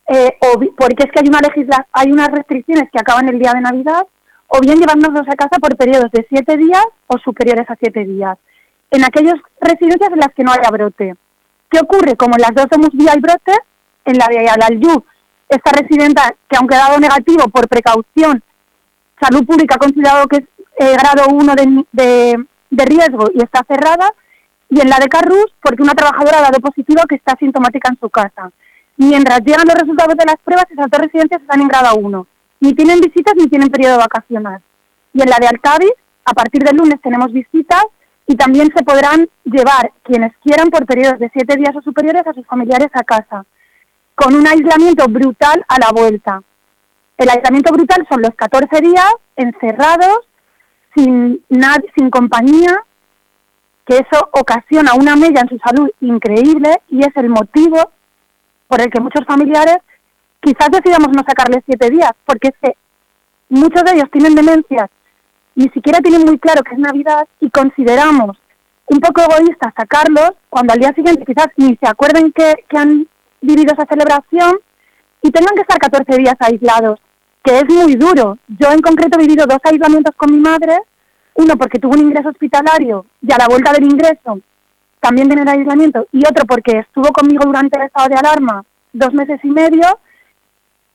eh, o porque es que hay una legisla hay unas restricciones que acaban el día de Navidad, o bien llevárnoslos a casa por periodos de siete días o superiores a siete días en aquellas residencias en las que no haya brote. ¿Qué ocurre? Como en las dos de Musvía hay brote, en la de Ayalaljú, esta residenta que aunque ha dado negativo por precaución, Salud Pública ha considerado que es eh, grado 1 de, de- de riesgo y está cerrada, y en la de Carrus porque una trabajadora ha dado positivo que está sintomática en su casa. Mientras llegan los resultados de las pruebas, esas dos residencias están en grado 1. Ni tienen visitas ni tienen periodo vacacional. Y en la de Altavis, a partir del lunes tenemos visitas y también se podrán llevar quienes quieran por periodos de siete días o superiores a sus familiares a casa, con un aislamiento brutal a la vuelta. El aislamiento brutal son los 14 días encerrados, sin, nad- sin compañía, que eso ocasiona una mella en su salud increíble y es el motivo por el que muchos familiares quizás decidamos no sacarles siete días, porque es que muchos de ellos tienen demencias, ni siquiera tienen muy claro que es Navidad y consideramos un poco egoísta sacarlos cuando al día siguiente quizás ni se acuerden que, que han vivido esa celebración y tengan que estar 14 días aislados, que es muy duro. Yo en concreto he vivido dos aislamientos con mi madre, uno porque tuvo un ingreso hospitalario y a la vuelta del ingreso también tener aislamiento, y otro porque estuvo conmigo durante el estado de alarma dos meses y medio,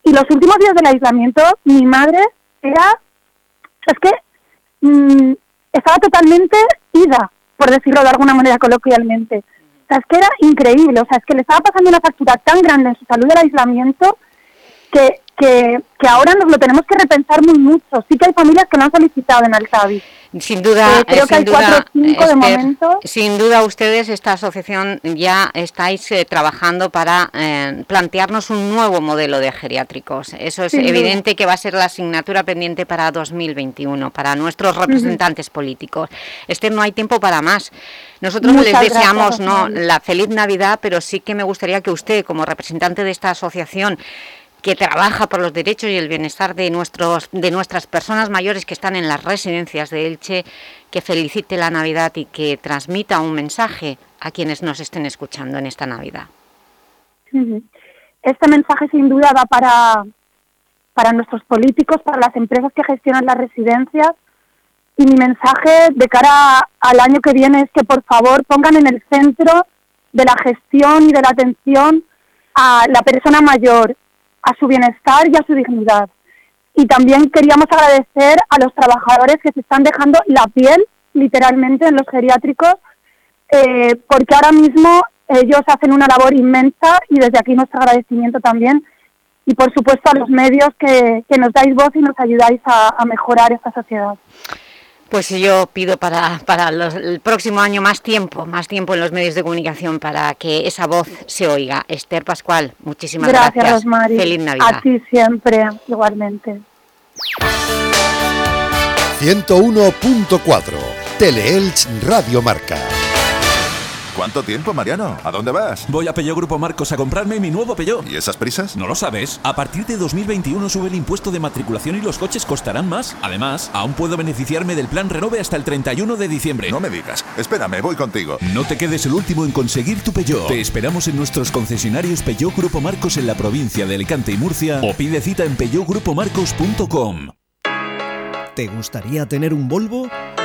y los últimos días del aislamiento mi madre era, es que mm, estaba totalmente ida, por decirlo de alguna manera coloquialmente. O sea, es que era increíble, o sea, es que le estaba pasando una factura tan grande en su salud del aislamiento que, que, que ahora nos lo tenemos que repensar muy mucho. Sí que hay familias que lo han solicitado en Altavi. Sin duda, Eh, creo eh, que hay duda, cuatro o cinco de momento. sin duda ustedes, esta asociación, ya estáis eh, trabajando para eh, plantearnos un nuevo modelo de geriátricos. Eso es evidente que va a ser la asignatura pendiente para 2021, para nuestros representantes políticos. Esther, no hay tiempo para más. Nosotros Muchas les deseamos gracias, no la feliz Navidad, pero sí que me gustaría que usted, como representante de esta asociación, que trabaja por los derechos y el bienestar de, nuestros, de nuestras personas mayores que están en las residencias de Elche, que felicite la Navidad y que transmita un mensaje a quienes nos estén escuchando en esta Navidad. Este mensaje sin duda va para, para nuestros políticos, para las empresas que gestionan las residencias y mi mensaje de cara al año que viene es que por favor pongan en el centro de la gestión y de la atención a la persona mayor, a su bienestar y a su dignidad. Y también queríamos agradecer a los trabajadores que se están dejando la piel, literalmente, en los geriátricos, eh, porque ahora mismo ellos hacen una labor inmensa y desde aquí nuestro agradecimiento también. Y por supuesto a los medios que, que nos dais voz y nos ayudáis a, a mejorar esta sociedad. Pues yo pido para, para los- el próximo año más tiempo, más tiempo en los medios de comunicación para que esa voz se oiga. Esther Pascual, muchísimas gracias. Gracias, Rosmary. Feliz Navidad. A ti siempre, igualmente. 101.4 Teleelch Radio Marca. ¿Cuánto tiempo, Mariano? ¿A dónde vas? Voy a Peugeot Grupo Marcos a comprarme mi nuevo Peugeot. ¿Y esas prisas? ¿No lo sabes? A partir de 2021 sube el impuesto de matriculación y los coches costarán más. Además, aún puedo beneficiarme del plan Renove hasta el 31 de diciembre. No me digas. Espérame, voy contigo. No te quedes el último en conseguir tu Peugeot. Te esperamos en nuestros concesionarios Peugeot Grupo Marcos en la provincia de Alicante y Murcia o pide cita en peugeotgrupomarcos.com. ¿Te gustaría tener un Volvo?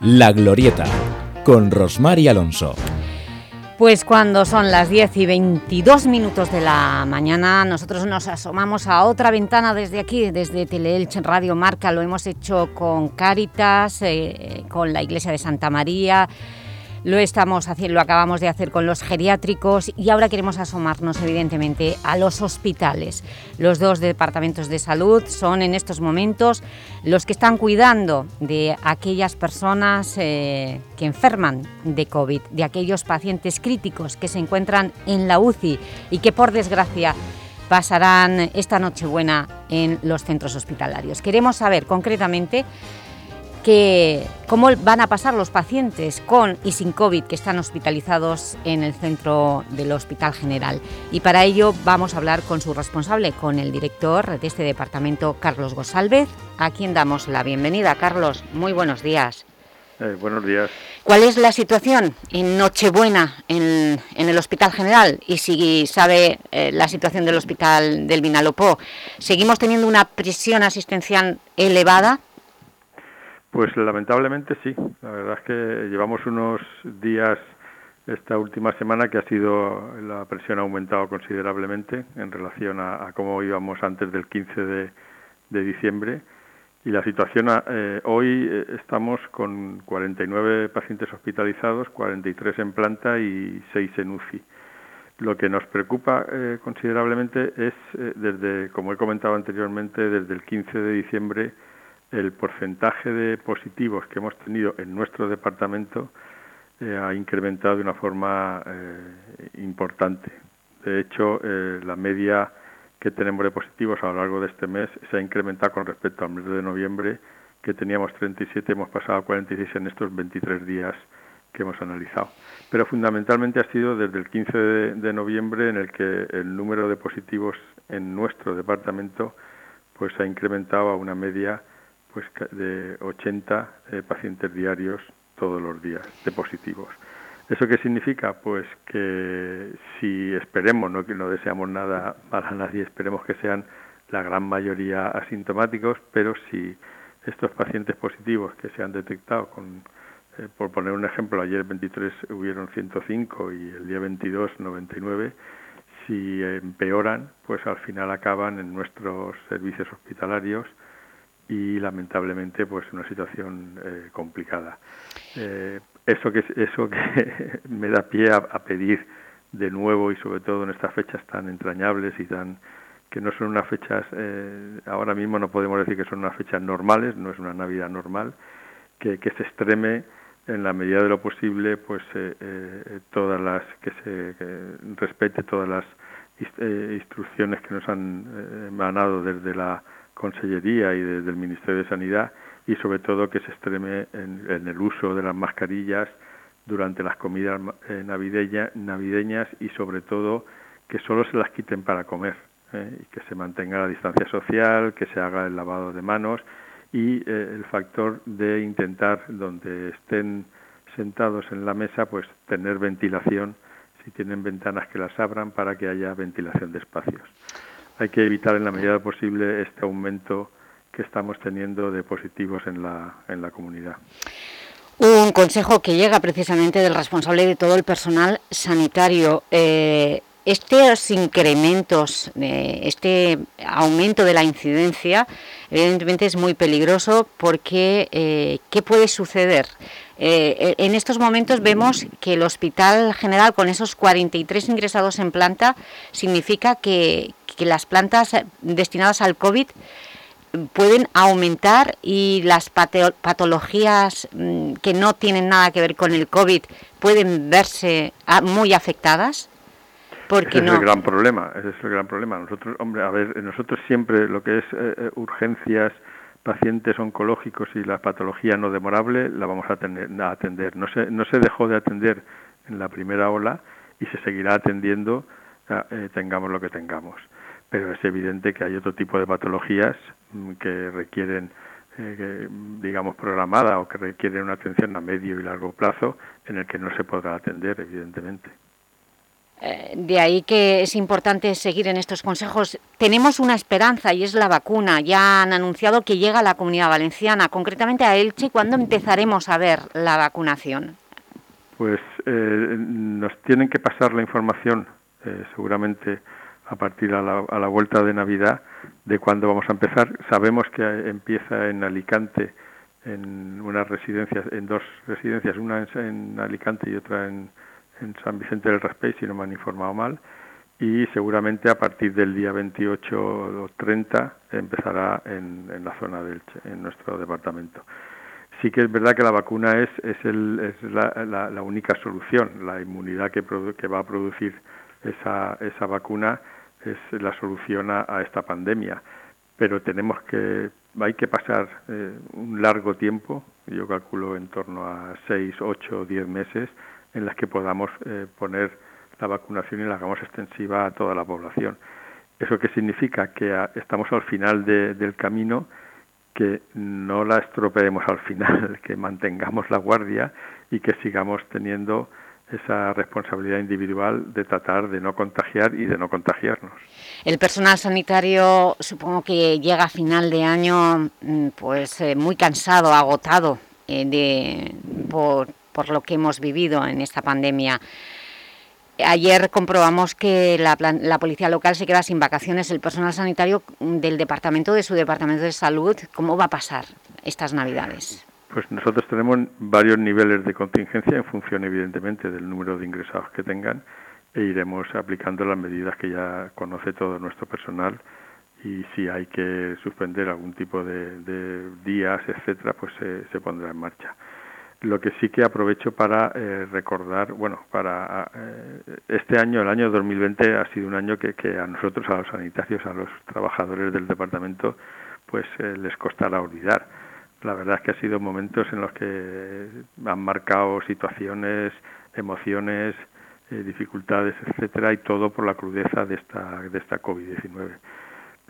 La Glorieta, con Rosmar y Alonso. Pues cuando son las 10 y 22 minutos de la mañana, nosotros nos asomamos a otra ventana desde aquí, desde Teleelch Radio Marca. Lo hemos hecho con Cáritas, eh, con la Iglesia de Santa María, lo, estamos haciendo, lo acabamos de hacer con los geriátricos y ahora queremos asomarnos evidentemente a los hospitales. Los dos departamentos de salud son en estos momentos los que están cuidando de aquellas personas eh, que enferman de COVID, de aquellos pacientes críticos que se encuentran en la UCI y que por desgracia pasarán esta Nochebuena en los centros hospitalarios. Queremos saber concretamente que, cómo van a pasar los pacientes con y sin COVID que están hospitalizados en el centro del Hospital General. Y para ello vamos a hablar con su responsable, con el director de este departamento, Carlos Gosalvez, a quien damos la bienvenida. Carlos, muy buenos días. Eh, buenos días. ¿Cuál es la situación en Nochebuena en, en el Hospital General? Y si sabe eh, la situación del Hospital del Vinalopó, ¿seguimos teniendo una presión asistencial elevada? Pues lamentablemente sí. La verdad es que llevamos unos días esta última semana que ha sido la presión ha aumentado considerablemente en relación a, a cómo íbamos antes del 15 de, diciembre y la situación eh, hoy eh, estamos con 49 pacientes hospitalizados, 43 en planta y 6 en UCI. Lo que nos preocupa eh, considerablemente es, eh, desde, como he comentado anteriormente, desde el 15 de diciembre, el porcentaje de positivos que hemos tenido en nuestro departamento eh, ha incrementado de una forma eh, importante. De hecho, eh, la media que tenemos de positivos a lo largo de este mes se ha incrementado con respecto al mes de noviembre, que teníamos 37, hemos pasado a 46 en estos 23 días que hemos analizado. Pero fundamentalmente ha sido desde el 15 de, de noviembre en el que el número de positivos en nuestro departamento pues ha incrementado a una media pues de 80 eh, pacientes diarios todos los días de positivos. ¿Eso qué significa? Pues que si esperemos, no que no deseamos nada para nadie, esperemos que sean la gran mayoría asintomáticos, pero si estos pacientes positivos que se han detectado con eh, por poner un ejemplo, ayer 23 hubieron 105 y el día 22 99, si empeoran, pues al final acaban en nuestros servicios hospitalarios y lamentablemente pues una situación eh, complicada. Eh, eso que eso que (laughs) me da pie a, pedir de nuevo y sobre todo en estas fechas tan entrañables y tan que no son unas fechas eh, ahora mismo no podemos decir que son unas fechas normales, no es una Navidad normal, que, que se extreme en la medida de lo posible pues todas las que se que respete todas las instrucciones que nos han emanado desde la Consellería y desde el Ministerio de Sanidad y sobre todo que se extreme en, el uso de las mascarillas durante las comidas eh, navideña, navideñas y sobre todo que solo se las quiten para comer. ¿eh? y que se mantenga la distancia social, que se haga el lavado de manos y eh, el factor de intentar donde estén sentados en la mesa pues tener ventilación si tienen ventanas que las abran para que haya ventilación de espacios. Hay que evitar en la medida posible este aumento que estamos teniendo de positivos en la, en la comunidad. Un consejo que llega precisamente del responsable de todo el personal sanitario. Eh, estos incrementos, eh, este aumento de la incidencia, evidentemente es muy peligroso porque eh, ¿qué puede suceder? Eh, en estos momentos vemos que el Hospital General, con esos 43 ingresados en planta, significa que, las plantas destinadas al COVID pueden aumentar y las patologías mm, que no tienen nada que ver con el COVID pueden verse muy afectadas? Porque ese es el gran problema, ese es el gran problema. Nosotros, hombre, a ver, nosotros siempre lo que es eh, eh, urgencias, pacientes oncológicos y la patología no demorable la vamos a, a atender. No se, no se dejó de atender en la primera ola y se seguirá atendiendo eh, tengamos lo que tengamos pero es evidente que hay otro tipo de patologías mm, que requieren, eh, digamos, programada o que requieren una atención a medio y largo plazo en el que no se podrá atender, evidentemente. Eh, de ahí que es importante seguir en estos consejos. Tenemos una esperanza y es la vacuna. Ya han anunciado que llega a la Comunidad Valenciana, concretamente a Elche. ¿Cuándo empezaremos a ver la vacunación? Pues eh, nos tienen que pasar la información, seguramente a partir a la, a la vuelta de Navidad de cuándo vamos a empezar. Sabemos que empieza en Alicante, en unas residencias, en dos residencias, una en, Alicante y otra en, en, San Vicente del Raspey, si no me han informado mal, y seguramente a partir del día 28 o 30 empezará en, en la zona del en nuestro departamento. Sí que es verdad que la vacuna es, es, el, es la, la, la, única solución, la inmunidad que, que va a producir esa, esa vacuna es la solución a, esta pandemia. Pero tenemos que, hay que pasar eh, un largo tiempo, yo calculo en torno a 6, 8, 10 meses, en las que podamos eh, poner la vacunación y la hagamos extensiva a toda la población. ¿Eso qué significa? Que estamos al final del camino, que no la estropeemos al final, (laughs) que mantengamos la guardia y que sigamos teniendo esa responsabilidad individual de tratar de no contagiar y de no contagiarnos. El personal sanitario supongo que llega a final de año mm, pues eh, muy cansado, agotado eh, de, por, por, lo que hemos vivido en esta pandemia. Ayer comprobamos que la, la, policía local se queda sin vacaciones. El personal sanitario del departamento, de su departamento de salud, ¿cómo va a pasar estas navidades? Pues nosotros tenemos varios niveles de contingencia en función, evidentemente, del número de ingresados que tengan e iremos aplicando las medidas que ya conoce todo nuestro personal y si hay que suspender algún tipo de, días, etcétera, pues se, pondrá en marcha. Lo que sí que aprovecho para eh, recordar, bueno, para eh, este año, el año 2020, ha sido un año que, a nosotros, a los sanitarios, a los trabajadores del departamento, pues eh, les costará olvidar la verdad es que ha sido momentos en los que han marcado situaciones, emociones, dificultades, etcétera, y todo por la crudeza de esta, de esta COVID-19.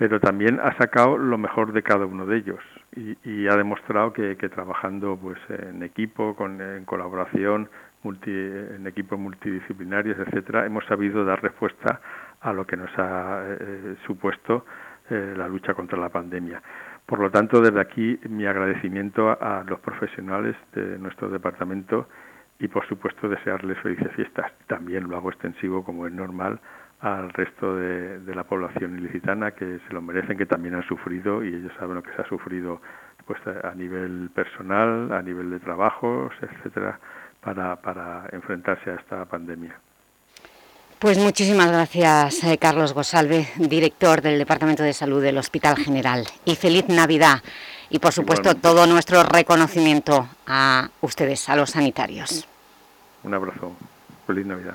Pero también ha sacado lo mejor de cada uno de ellos y, ha demostrado que, trabajando pues en equipo, con, en colaboración, multi, en equipos multidisciplinarios, etcétera, hemos sabido dar respuesta a lo que nos ha eh, supuesto eh, la lucha contra la pandemia. Por lo tanto, desde aquí mi agradecimiento a, los profesionales de nuestro departamento y, por supuesto, desearles felices fiestas. También lo hago extensivo, como es normal, al resto de, de, la población ilicitana que se lo merecen, que también han sufrido y ellos saben lo que se ha sufrido pues a nivel personal, a nivel de trabajos, etcétera, para, para enfrentarse a esta pandemia. Pues muchísimas gracias, eh, Carlos Gosalve, director del Departamento de Salud del Hospital General. Y feliz Navidad. Y, por supuesto, todo nuestro reconocimiento a ustedes, a los sanitarios. Un abrazo. Feliz Navidad.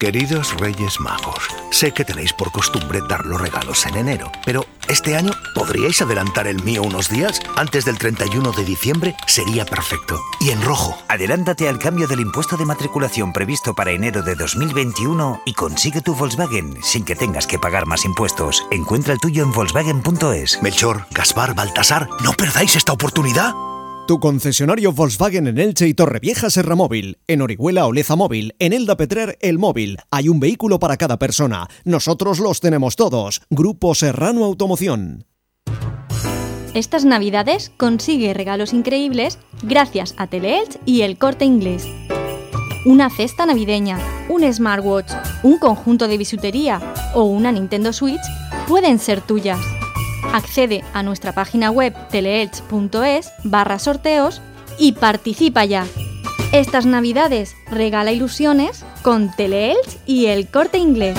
Queridos Reyes Magos, sé que tenéis por costumbre dar los regalos en enero, pero este año podríais adelantar el mío unos días. Antes del 31 de diciembre sería perfecto. Y en rojo. Adelántate al cambio del impuesto de matriculación previsto para enero de 2021 y consigue tu Volkswagen sin que tengas que pagar más impuestos. Encuentra el tuyo en Volkswagen.es. Melchor, Gaspar, Baltasar, no perdáis esta oportunidad. Tu concesionario Volkswagen en Elche y Torrevieja Serra Móvil, en Orihuela Oleza Móvil, en Elda Petrer El Móvil. Hay un vehículo para cada persona. Nosotros los tenemos todos. Grupo Serrano Automoción. Estas navidades consigue regalos increíbles gracias a Teleelch y el Corte Inglés. Una cesta navideña, un smartwatch, un conjunto de bisutería o una Nintendo Switch pueden ser tuyas. Accede a nuestra página web teleelch.es barra sorteos y participa ya. Estas navidades regala ilusiones con Teleelch y el corte inglés.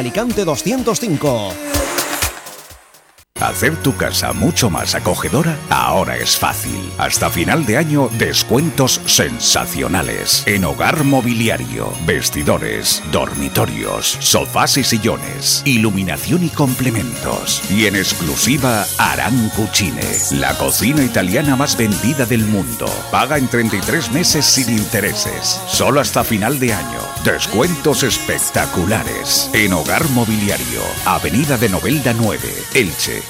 Alicante 205. Hacer tu casa mucho más acogedora ahora es fácil. Hasta final de año, descuentos sensacionales en hogar mobiliario, vestidores, dormitorios, sofás y sillones, iluminación y complementos. Y en exclusiva, Aran Cucine, la cocina italiana más vendida del mundo. Paga en 33 meses sin intereses, solo hasta final de año. Descuentos espectaculares en hogar mobiliario, Avenida de Novelda 9, Elche.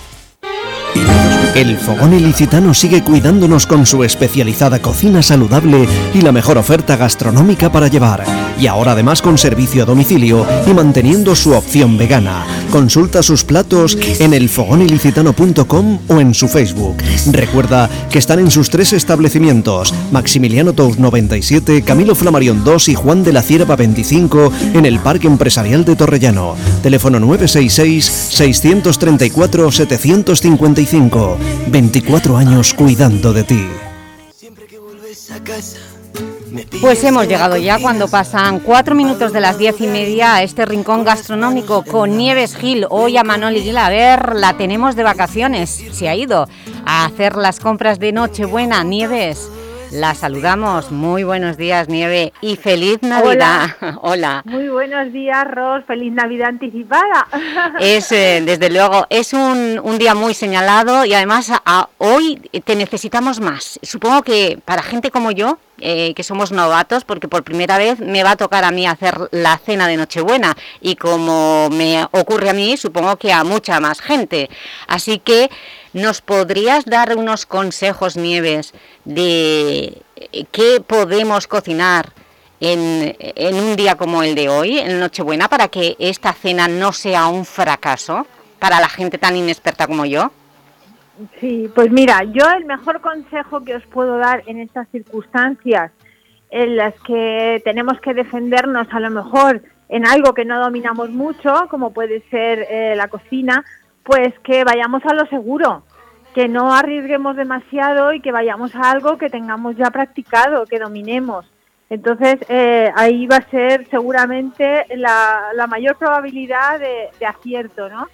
El Fogón Ilicitano sigue cuidándonos con su especializada cocina saludable y la mejor oferta gastronómica para llevar. Y ahora además con servicio a domicilio y manteniendo su opción vegana. Consulta sus platos en elfogonilicitano.com o en su Facebook. Recuerda que están en sus tres establecimientos, Maximiliano Tous 97, Camilo Flamarión 2 y Juan de la Cierva 25 en el Parque Empresarial de Torrellano. Teléfono 966-634-755. 24 años cuidando de ti. Pues hemos llegado ya cuando pasan cuatro minutos de las diez y media a este rincón gastronómico con Nieves Gil. Hoy a Manoli Gil, a ver, la tenemos de vacaciones, se ha ido a hacer las compras de Nochebuena. Nieves, La saludamos. Muy buenos días, Nieve, y feliz Navidad. (laughs) Hola. Muy buenos días, Ros. Feliz Navidad anticipada. (laughs) Es, eh, desde luego, es un, un, día muy señalado y además a, hoy te necesitamos más. Supongo que para gente como yo, eh, que somos novatos, porque por primera vez me va a tocar a mí hacer la cena de Nochebuena y como me ocurre a mí, supongo que a mucha más gente. Así que, ¿nos podrías dar unos consejos, Nieves, de qué podemos cocinar en, un día como el de hoy, en Nochebuena, para que esta cena no sea un fracaso para la gente tan inexperta como yo? Sí, pues mira, yo el mejor consejo que os puedo dar en estas circunstancias en las que tenemos que defendernos a lo mejor en algo que no dominamos mucho, como puede ser eh, la cocina, pues que vayamos a lo seguro, que no arriesguemos demasiado y que vayamos a algo que tengamos ya practicado, que dominemos. Entonces eh, ahí va a ser seguramente la, mayor probabilidad de, de acierto, ¿no?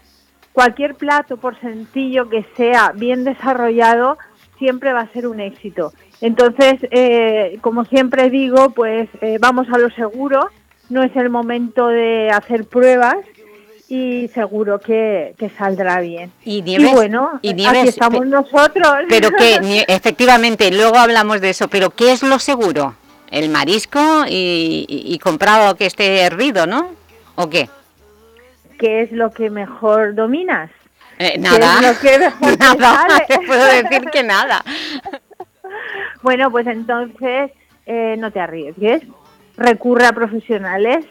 cualquier plato, por sencillo que sea, bien desarrollado, siempre va a ser un éxito. Entonces, eh, como siempre digo, pues eh, vamos a lo seguro, no es el momento de hacer pruebas y seguro que, que saldrá bien. Y, Nieves, bueno, y Nieves, aquí estamos nosotros. Pero que, (laughs) efectivamente, luego hablamos de eso, pero ¿qué es lo seguro? El marisco y, y, comprado que esté hervido, ¿no? ¿O qué? ¿qué es lo que mejor dominas? Eh, nada, ¿Qué es lo que (laughs) mejor nada, (laughs) puedo decir que nada. bueno, pues entonces eh, no te arriesgues, recurre a profesionales,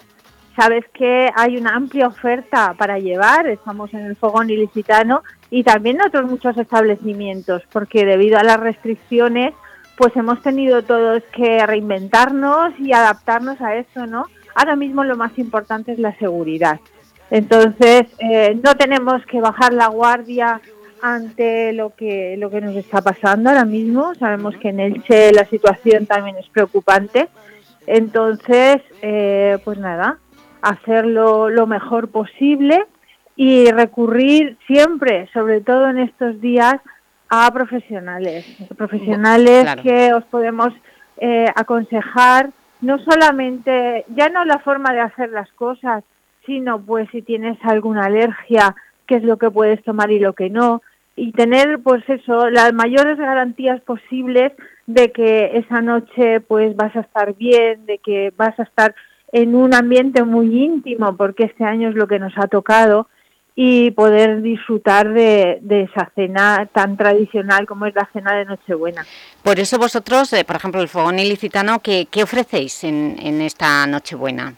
sabes que hay una amplia oferta para llevar, estamos en el fogón ilicitano y también en otros muchos establecimientos, porque debido a las restricciones, pues hemos tenido todos que reinventarnos y adaptarnos a eso, ¿no? Ahora mismo lo más importante es la seguridad. Entonces, eh, no tenemos que bajar la guardia ante lo que, lo que nos está pasando ahora mismo. Sabemos que en Elche la situación también es preocupante. Entonces, eh, pues nada, hacerlo lo mejor posible y recurrir siempre, sobre todo en estos días, a profesionales. Profesionales claro. que os podemos eh, aconsejar no solamente, ya no la forma de hacer las cosas, sino pues si tienes alguna alergia, qué es lo que puedes tomar y lo que no, y tener pues eso, las mayores garantías posibles de que esa noche pues vas a estar bien, de que vas a estar en un ambiente muy íntimo, porque este año es lo que nos ha tocado, y poder disfrutar de, de esa cena tan tradicional como es la cena de Nochebuena. Por eso vosotros, eh, por ejemplo, el fogón ilicitano, ¿qué, qué ofrecéis en, en esta Nochebuena?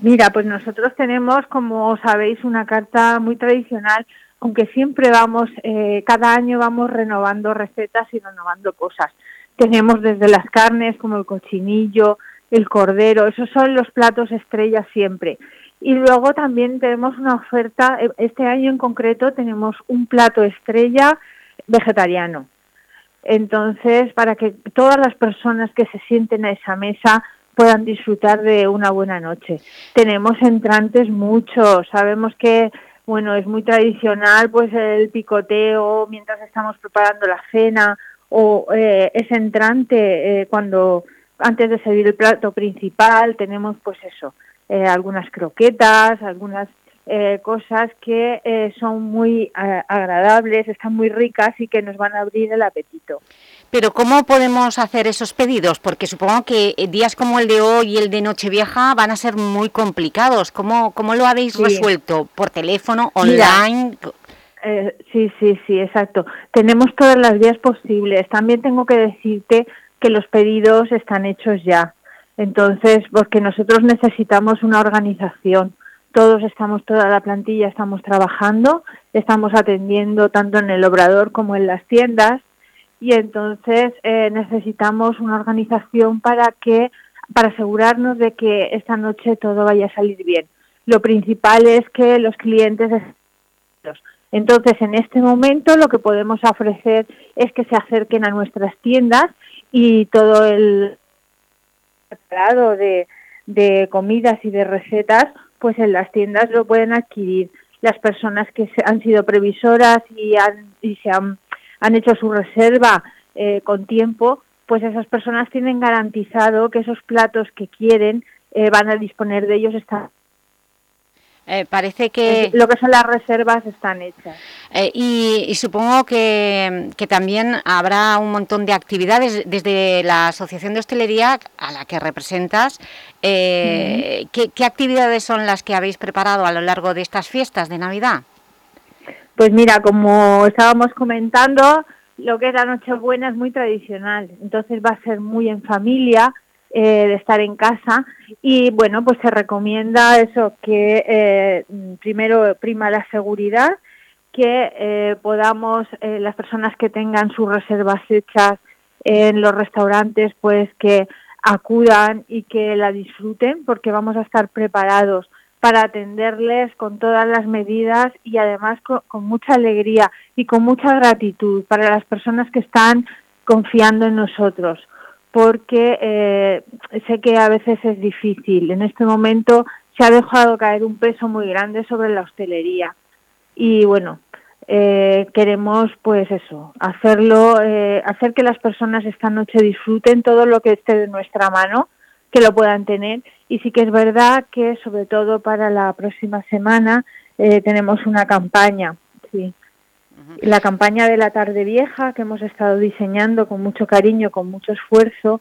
Mira, pues nosotros tenemos, como sabéis, una carta muy tradicional, aunque siempre vamos, eh, cada año vamos renovando recetas y renovando cosas. Tenemos desde las carnes como el cochinillo, el cordero, esos son los platos estrellas siempre. Y luego también tenemos una oferta, eh, este año en concreto tenemos un plato estrella vegetariano. Entonces, para que todas las personas que se sienten a esa mesa puedan disfrutar de una buena noche. Tenemos entrantes muchos, sabemos que bueno, es muy tradicional pues el picoteo mientras estamos preparando la cena o eh, ese entrante eh, cuando antes de servir el plato principal tenemos pues eso, eh, algunas croquetas, algunas eh, cosas que eh, son muy eh, agradables, están muy ricas y que nos van a abrir el apetito. Pero ¿cómo podemos hacer esos pedidos? Porque supongo que días como el de hoy y el de Nochevieja van a ser muy complicados. ¿Cómo, cómo lo habéis sí. resuelto? ¿Por teléfono, online? Mira, eh, sí, sí, sí, exacto. Tenemos todas las vías posibles. También tengo que decirte que los pedidos están hechos ya. Entonces, porque nosotros necesitamos una organización todos estamos, toda la plantilla estamos trabajando, estamos atendiendo tanto en el obrador como en las tiendas y entonces eh, necesitamos una organización para que para asegurarnos de que esta noche todo vaya a salir bien. Lo principal es que los clientes entonces en este momento lo que podemos ofrecer es que se acerquen a nuestras tiendas y todo el preparado de, de comidas y de recetas pues en las tiendas lo pueden adquirir. Las personas que se, han sido previsoras y, han, y se han, han hecho su reserva eh, con tiempo, pues esas personas tienen garantizado que esos platos que quieren eh, van a disponer de ellos esta eh, parece que... Lo que son las reservas están hechas. Eh, y, y, supongo que, que, también habrá un montón de actividades desde la Asociación de Hostelería a la que representas. Eh. ¿qué, ¿Qué actividades son las que habéis preparado a lo largo de estas fiestas de Navidad? Pues mira, como estábamos comentando, lo que es la Nochebuena es muy tradicional, entonces va a ser muy en familia, eh, de estar en casa. Y bueno pues se recomienda eso que eh, primero prima la seguridad que eh, podamos eh, las personas que tengan sus reservas hechas en los restaurantes pues que acudan y que la disfruten porque vamos a estar preparados para atenderles con todas las medidas y además con, con mucha alegría y con mucha gratitud para las personas que están confiando en nosotros porque eh, sé que a veces es difícil. En este momento se ha dejado caer un peso muy grande sobre la hostelería. Y bueno, eh, queremos pues eso, hacerlo, eh, hacer que las personas esta noche disfruten todo lo que esté de nuestra mano, que lo puedan tener. Y sí que es verdad que sobre todo para la próxima semana eh, tenemos una campaña, sí, la campaña de la tarde vieja que hemos estado diseñando con mucho cariño, con mucho esfuerzo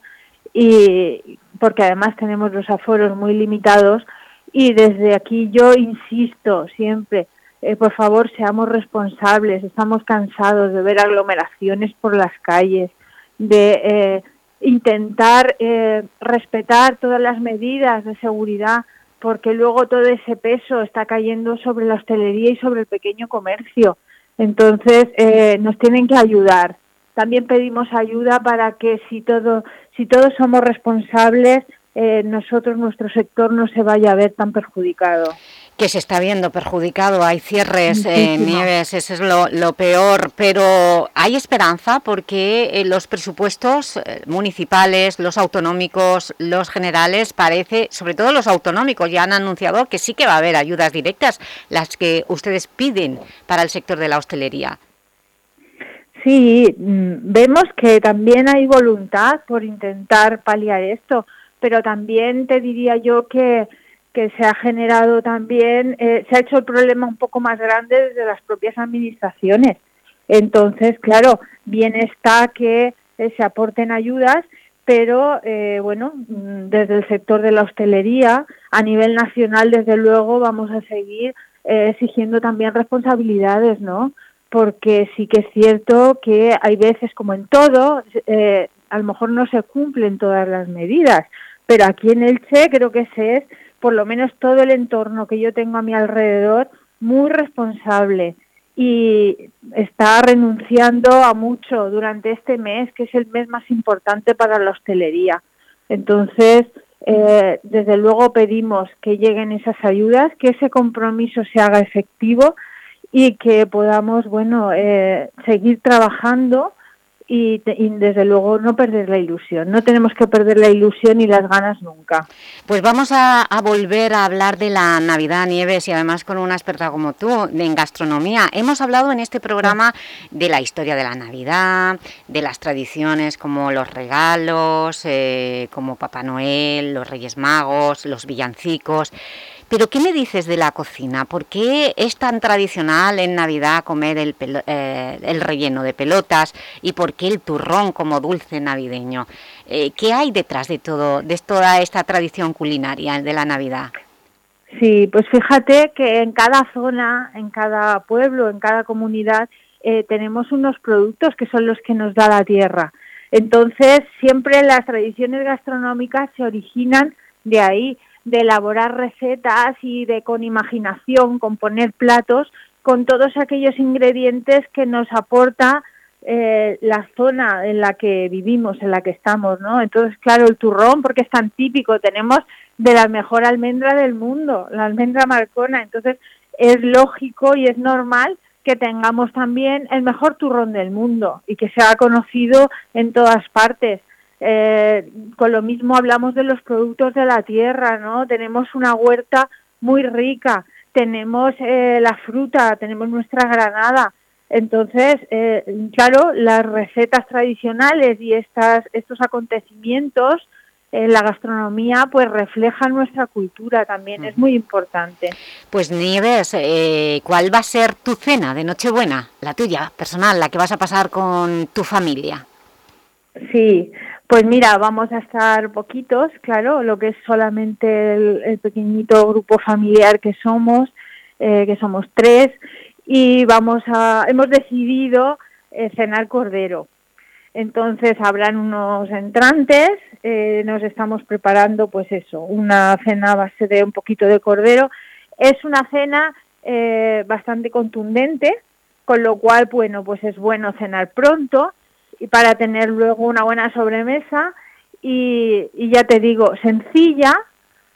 y porque además tenemos los aforos muy limitados y desde aquí yo insisto siempre, eh, por favor seamos responsables, estamos cansados de ver aglomeraciones por las calles, de eh, intentar eh, respetar todas las medidas de seguridad porque luego todo ese peso está cayendo sobre la hostelería y sobre el pequeño comercio entonces, eh, nos tienen que ayudar. También pedimos ayuda para que si, todo, si todos somos responsables, eh, nosotros, nuestro sector, no se vaya a ver tan perjudicado que se está viendo perjudicado, hay cierres, eh, Nieves, eso es lo, lo, peor, pero hay esperanza porque eh, los presupuestos eh, municipales, los autonómicos, los generales, parece, sobre todo los autonómicos, ya han anunciado que sí que va a haber ayudas directas, las que ustedes piden para el sector de la hostelería. Sí, mm, vemos que también hay voluntad por intentar paliar esto, pero también te diría yo que que se ha generado también, eh, se ha hecho el problema un poco más grande desde las propias administraciones. Entonces, claro, bien está que eh, se aporten ayudas, pero eh, bueno, mm, desde el sector de la hostelería, a nivel nacional, desde luego, vamos a seguir eh, exigiendo también responsabilidades, ¿no? Porque sí que es cierto que hay veces, como en todo, a lo mejor no se cumplen todas las medidas, pero aquí en el Che creo que se es por lo menos todo el entorno que yo tengo a mi alrededor, muy responsable y está renunciando a mucho durante este mes, que es el mes más importante para la hostelería. Entonces, eh, desde luego pedimos que lleguen esas ayudas, que ese compromiso se haga efectivo y que podamos, bueno, eh, seguir trabajando y, y, desde luego no perder la ilusión. No tenemos que perder la ilusión y las ganas nunca. Pues vamos a, volver a hablar de la Navidad, Nieves, y además con una experta como tú, en gastronomía. Hemos hablado en este programa de la historia de la Navidad, de las tradiciones como los regalos, eh, como Papá Noel, los Reyes Magos, los villancicos... Pero ¿qué me dices de la cocina? ¿Por qué es tan tradicional en Navidad comer el, eh, el relleno de pelotas y por qué el turrón como dulce navideño? Eh, ¿Qué hay detrás de, todo, de toda esta tradición culinaria de la Navidad? Sí, pues fíjate que en cada zona, en cada pueblo, en cada comunidad, eh, tenemos unos productos que son los que nos da la tierra. Entonces, siempre las tradiciones gastronómicas se originan de ahí de elaborar recetas y de con imaginación componer platos con todos aquellos ingredientes que nos aporta eh, la zona en la que vivimos, en la que estamos, ¿no? Entonces, claro, el turrón, porque es tan típico, tenemos de la mejor almendra del mundo, la almendra marcona, entonces es lógico y es normal que tengamos también el mejor turrón del mundo y que sea conocido en todas partes. Eh, con lo mismo hablamos de los productos de la tierra, ¿no? Tenemos una huerta muy rica, tenemos eh, la fruta, tenemos nuestra granada, Entonces, eh, claro, las recetas tradicionales y estas, estos acontecimientos en la gastronomía pues reflejan nuestra cultura también, es muy importante. Pues Nieves, eh, ¿cuál va a ser tu cena de Nochebuena? La tuya, personal, la que vas a pasar con tu familia. Sí, pues mira, vamos a estar poquitos, claro, lo que es solamente el, pequeñito grupo familiar que somos, eh, que somos tres, y vamos a, hemos decidido eh, cenar cordero. Entonces habrán unos entrantes, eh, nos estamos preparando pues eso, una cena a base de un poquito de cordero. Es una cena eh, bastante contundente, con lo cual, bueno, pues es bueno cenar pronto y para tener luego una buena sobremesa y, y ya te digo, sencilla,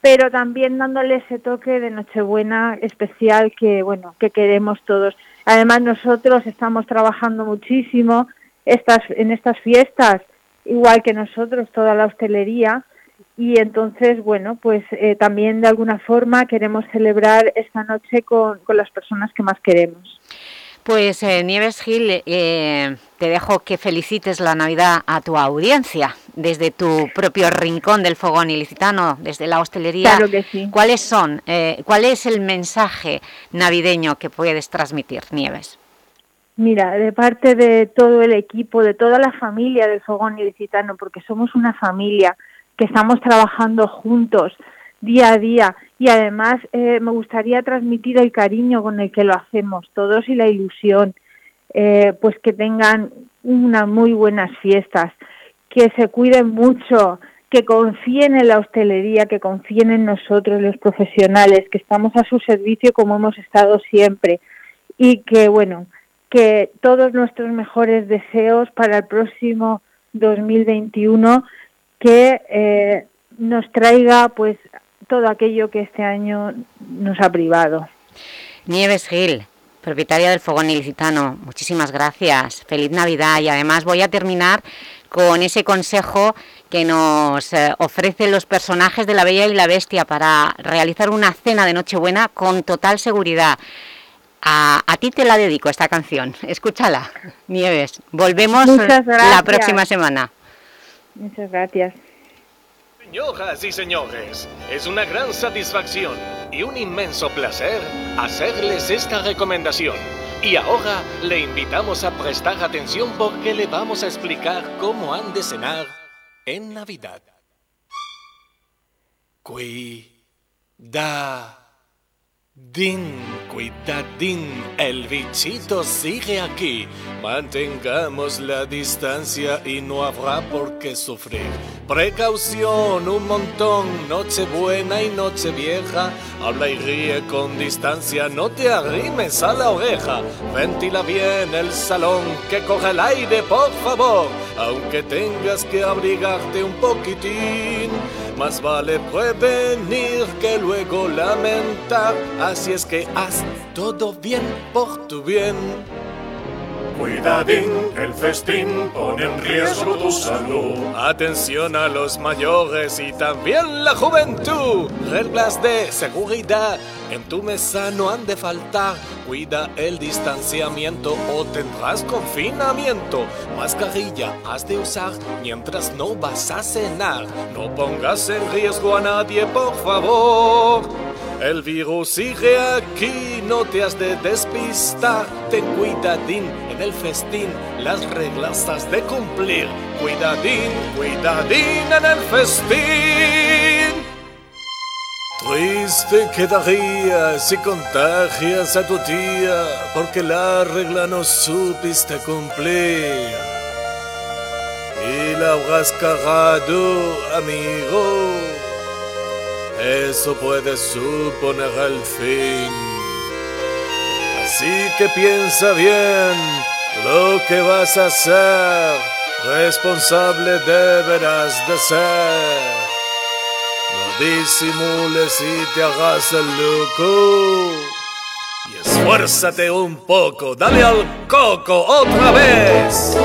pero también dándole ese toque de Nochebuena especial que, bueno, que queremos todos. Además nosotros estamos trabajando muchísimo estas, en estas fiestas, igual que nosotros, toda la hostelería, y entonces, bueno, pues eh, también de alguna forma queremos celebrar esta noche con, con las personas que más queremos. Pues eh, Nieves Gil, eh, te dejo que felicites la Navidad a tu audiencia desde tu propio rincón del fogón ilicitano, desde la hostelería. Claro que sí. ¿Cuáles son, eh, cuál es el mensaje navideño que puedes transmitir, Nieves? Mira, de parte de todo el equipo, de toda la familia del Fogón Ilicitano, porque somos una familia que estamos trabajando juntos día a día. Y además eh, me gustaría transmitir el cariño con el que lo hacemos todos y la ilusión, eh, pues que tengan unas muy buenas fiestas, que se cuiden mucho, que confíen en la hostelería, que confíen en nosotros los profesionales, que estamos a su servicio como hemos estado siempre. Y que bueno, que todos nuestros mejores deseos para el próximo 2021 que eh, nos traiga pues todo aquello que este año nos ha privado. Nieves Gil, propietaria del Fogón Ilicitano, muchísimas gracias, feliz Navidad y además voy a terminar con ese consejo que nos eh, ofrecen los personajes de La Bella y la Bestia para realizar una cena de Nochebuena con total seguridad. A, a ti te la dedico esta canción, escúchala, Nieves. Volvemos la próxima semana. Muchas gracias. Señoras y señores, es una gran satisfacción y un inmenso placer hacerles esta recomendación. Y ahora le invitamos a prestar atención porque le vamos a explicar cómo han de cenar en Navidad. Cuidadín, cuidadín, el bichito sigue aquí. Mantengamos la distancia y no habrá por qué sufrir. Precaución, un montón, noche buena y noche vieja. Habla y ríe con distancia, no te arrimes a la oreja. Ventila bien el salón, que coja el aire, por favor. Aunque tengas que abrigarte un poquitín. Más vale prevenir que luego lamentar. Así es que haz todo bien por tu bien. Cuidadín, el festín pone en riesgo tu salud. Atención a los mayores y también la juventud. Reglas de seguridad en tu mesa no han de faltar. Cuida el distanciamiento o tendrás confinamiento. Mascarilla has de usar mientras no vas a cenar. No pongas en riesgo a nadie, por favor. El virus sigue aquí, no te has de despistar. Ten cuidadín en el festín, las reglas has de cumplir. Cuidadín, cuidadín en el festín. Triste quedaría si contagias a tu tía, porque la regla no supiste cumplir. Y la habrás cagado, amigo. Eso puede suponer el fin. Así que piensa bien lo que vas a hacer. Responsable deberás de ser. No disimules y te hagas el loco. Y esfuérzate un poco. Dale al coco otra vez.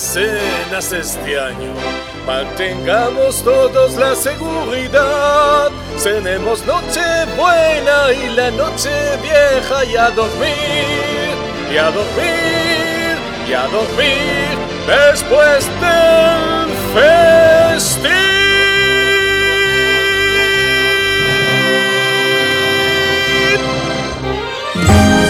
Cenas este año. Mantengamos todos la seguridad. Cenemos noche buena y la noche vieja y a dormir, y a dormir, y a dormir después del festín.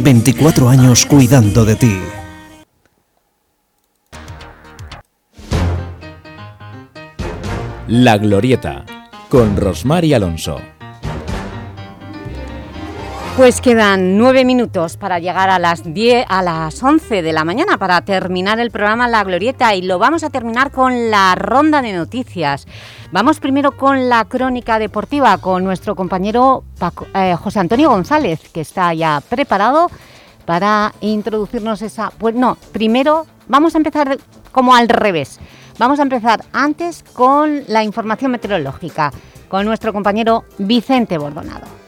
24 años cuidando de ti. La Glorieta, con Rosmar y Alonso. Pues quedan nueve minutos para llegar a las, 10, a las 11 de la mañana para terminar el programa La Glorieta y lo vamos a terminar con la ronda de noticias. Vamos primero con la crónica deportiva con nuestro compañero eh, José Antonio González, que está ya preparado para introducirnos esa... Pues no, primero vamos a empezar como al revés. Vamos a empezar antes con la información meteorológica, con nuestro compañero Vicente Bordonado.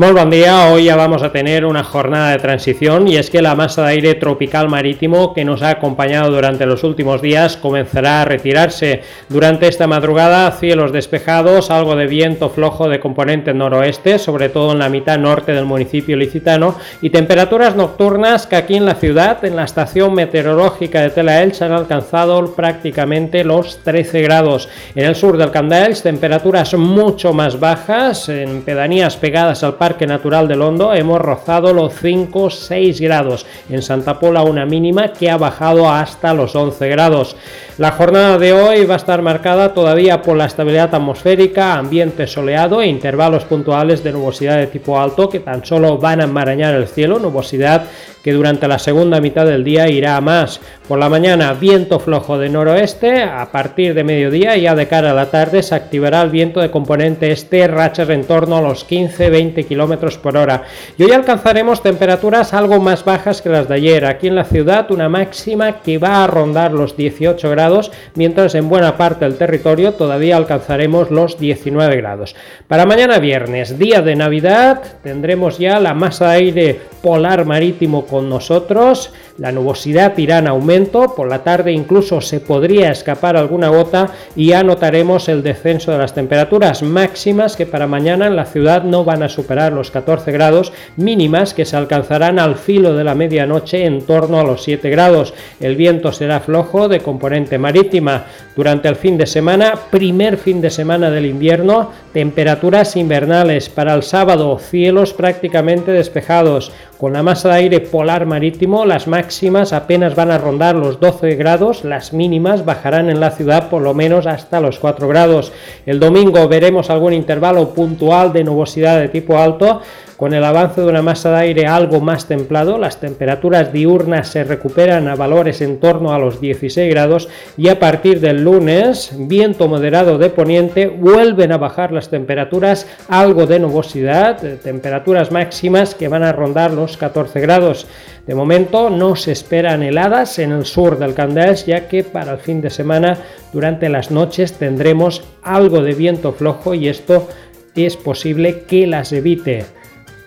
Muy buen día, hoy ya vamos a tener una jornada de transición y es que la masa de aire tropical marítimo que nos ha acompañado durante los últimos días comenzará a retirarse. Durante esta madrugada, cielos despejados, algo de viento flojo de componente noroeste, sobre todo en la mitad norte del municipio licitano, y temperaturas nocturnas que aquí en la ciudad, en la estación meteorológica de Telaelch, han alcanzado prácticamente los 13 grados. En el sur del Candaels, temperaturas mucho más bajas, en pedanías pegadas al Parque Natural del Hondo hemos rozado los 5-6 grados. En Santa Pola una mínima que ha bajado hasta los 11 grados. La jornada de hoy va a estar marcada todavía por la estabilidad atmosférica, ambiente soleado e intervalos puntuales de nubosidad de tipo alto que tan solo van a enmarañar el cielo, nubosidad que durante la segunda mitad del día irá a más. Por la mañana viento flojo de noroeste, a partir de mediodía ya de cara a la tarde se activará el viento de componente este, rachas en torno a los 15-20 kilómetros por hora. Y hoy alcanzaremos temperaturas algo más bajas que las de ayer. Aquí en la ciudad una máxima que va a rondar los 18 grados, mientras en buena parte del territorio todavía alcanzaremos los 19 grados. Para mañana viernes, día de Navidad, tendremos ya la masa de aire polar marítimo con nosotros, la nubosidad irá en aumento, por la tarde incluso se podría escapar alguna gota y ya notaremos el descenso de las temperaturas máximas que para mañana en la ciudad no van a superar los 14 grados, mínimas que se alcanzarán al filo de la medianoche en torno a los 7 grados. El viento será flojo de componente marítima. Durante el fin de semana, primer fin de semana del invierno, temperaturas invernales. Para el sábado, cielos prácticamente despejados. Con la masa de aire polar marítimo, las máximas apenas van a rondar los 12 grados, las mínimas bajarán en la ciudad por lo menos hasta los 4 grados. El domingo veremos algún intervalo puntual de nubosidad de tipo alto. Con el avance de una masa de aire algo más templado, las temperaturas diurnas se recuperan a valores en torno a los 16 grados y a partir del lunes, viento moderado de poniente, vuelven a bajar las temperaturas, algo de nubosidad, eh, temperaturas máximas que van a rondar los 14 grados. De momento no se esperan heladas en el sur del Candás, ya que para el fin de semana, durante las noches, tendremos algo de viento flojo y esto es posible que las evite.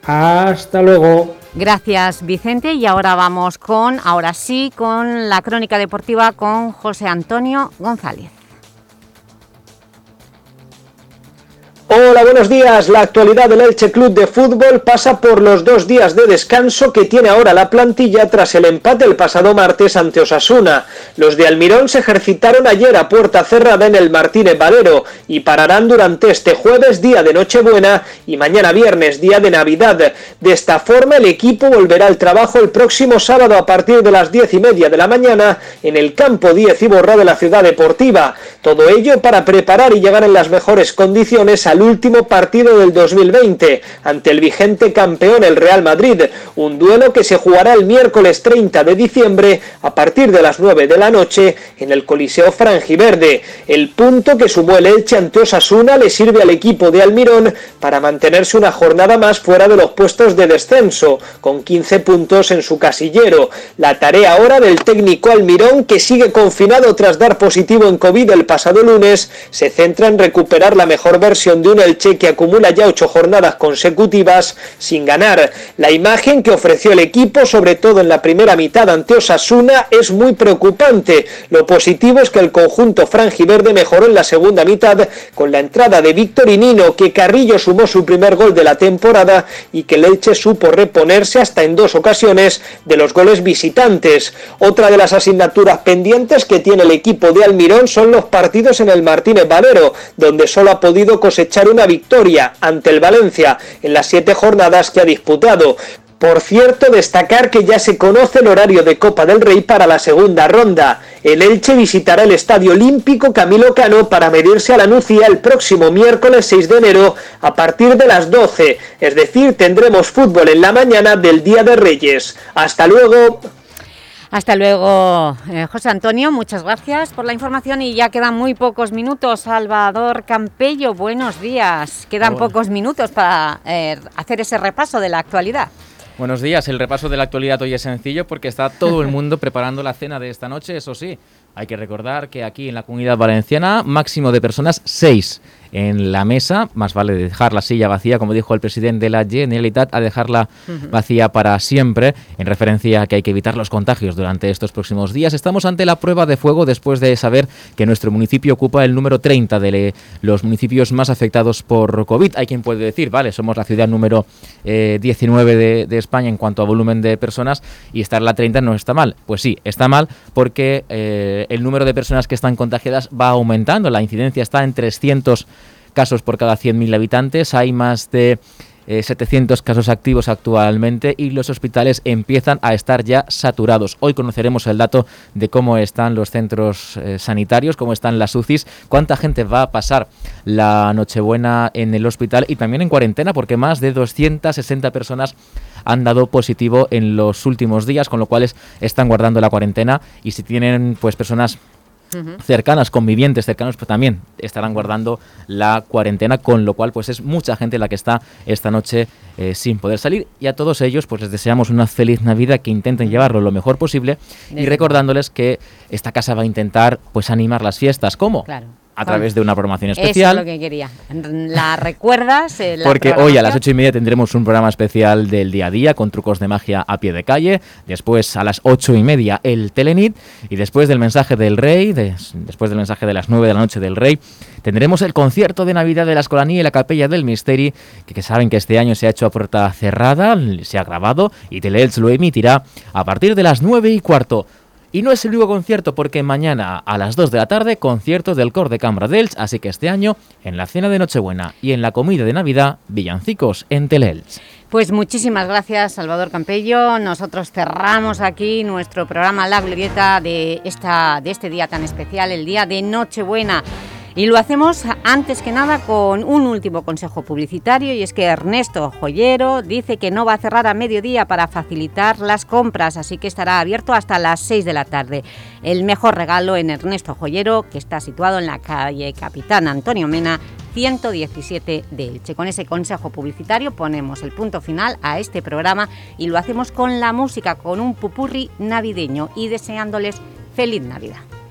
Hasta luego. Gracias Vicente y ahora vamos con, ahora sí, con la crónica deportiva con José Antonio González. Hola, buenos días. La actualidad del Elche Club de Fútbol pasa por los dos días de descanso que tiene ahora la plantilla tras el empate el pasado martes ante Osasuna. Los de Almirón se ejercitaron ayer a puerta cerrada en el Martínez Valero y pararán durante este jueves, día de Nochebuena, y mañana viernes, día de Navidad. De esta forma, el equipo volverá al trabajo el próximo sábado a partir de las diez y media de la mañana en el campo 10 y borra de la ciudad deportiva. Todo ello para preparar y llegar en las mejores condiciones al último partido del 2020 ante el vigente campeón el Real Madrid, un duelo que se jugará el miércoles 30 de diciembre a partir de las 9 de la noche en el Coliseo Frangiverde. El punto que sumó el Elche ante Osasuna le sirve al equipo de Almirón para mantenerse una jornada más fuera de los puestos de descenso, con 15 puntos en su casillero. La tarea ahora del técnico Almirón, que sigue confinado tras dar positivo en COVID el pasado lunes, se centra en recuperar la mejor versión de un Elche que acumula ya ocho jornadas consecutivas sin ganar. La imagen que ofreció el equipo, sobre todo en la primera mitad ante Osasuna, es muy preocupante. Lo positivo es que el conjunto franjiverde mejoró en la segunda mitad con la entrada de Victorinino, que Carrillo sumó su primer gol de la temporada y que Leche supo reponerse hasta en dos ocasiones de los goles visitantes. Otra de las asignaturas pendientes que tiene el equipo de Almirón son los partidos en el Martínez Valero, donde solo ha podido cosechar una victoria ante el Valencia en las siete jornadas que ha disputado. Por cierto, destacar que ya se conoce el horario de Copa del Rey para la segunda ronda. El Elche visitará el Estadio Olímpico Camilo Cano para medirse a la Nucía el próximo miércoles 6 de enero a partir de las 12. Es decir, tendremos fútbol en la mañana del Día de Reyes. Hasta luego. Hasta luego, eh, José Antonio, muchas gracias por la información y ya quedan muy pocos minutos. Salvador Campello, buenos días. Quedan pocos minutos para eh, hacer ese repaso de la actualidad. Buenos días, el repaso de la actualidad hoy es sencillo porque está todo el mundo preparando la cena de esta noche, eso sí. Hay que recordar que aquí en la Comunidad Valenciana, máximo de personas, seis en la mesa. Más vale dejar la silla vacía, como dijo el presidente de la Generalitat, a dejarla vacía para siempre, en referencia a que hay que evitar los contagios durante estos próximos días. Estamos ante la prueba de fuego después de saber que nuestro municipio ocupa el número 30 de los municipios más afectados por COVID. Hay quien puede decir, vale, somos la ciudad número 19 eh, de, España en cuanto a volumen de personas y estar la 30 no está mal. Pues sí, está mal porque eh, el número de personas que están contagiadas va aumentando. La incidencia está en 300 casos por cada 100.000 habitantes, hay más de 700 eh, casos activos actualmente y los hospitales empiezan a estar ya saturados. Hoy conoceremos el dato de cómo están los centros eh, sanitarios, cómo están las UCIs, cuánta gente va a pasar la Nochebuena en el hospital y también en cuarentena, porque más de 260 personas han dado positivo en los últimos días, con lo cual están guardando la cuarentena y si tienen pues personas cercanas, convivientes cercanos, pues también estarán guardando la cuarentena, con lo cual pues es mucha gente la que está esta noche eh, sin poder salir. Y a todos ellos pues les deseamos una feliz Navidad, que intenten llevarlo lo mejor posible. Y recordándoles que esta casa va a intentar pues animar las fiestas. ¿Cómo? Claro a través de una programación especial. Eso es lo que quería. ¿La recuerdas? Eh, Porque hoy a las ocho y media tendremos un programa especial del día a día con trucos de magia a pie de calle. Después a las ocho y media el Telenit. Y después del mensaje del rey, después del mensaje de las nueve de la noche del rey, tendremos el concierto de Navidad de la Escolanía y la Capella del Misteri, que, que saben que este año se ha hecho a puerta cerrada, se ha grabado y Teleelch lo emitirá a partir de las nueve y cuarto. Y no es el único concierto porque mañana a las 2 de la tarde concierto del Cor de Cambra dels, así que este año en la cena de Nochebuena y en la comida de Navidad, villancicos en Teleelch. Pues muchísimas gracias Salvador Campello. Nosotros cerramos aquí nuestro programa La Glorieta de, esta, de este día tan especial, el día de Nochebuena. Y lo hacemos antes que nada con un último consejo publicitario y es que Ernesto Joyero dice que no va a cerrar a mediodía para facilitar las compras, así que estará abierto hasta las 6 de la tarde. El mejor regalo en Ernesto Joyero, que está situado en la calle Capitán Antonio Mena, 117 de Elche. Con ese consejo publicitario ponemos el punto final a este programa y lo hacemos con la música, con un pupurri navideño y deseándoles feliz Navidad.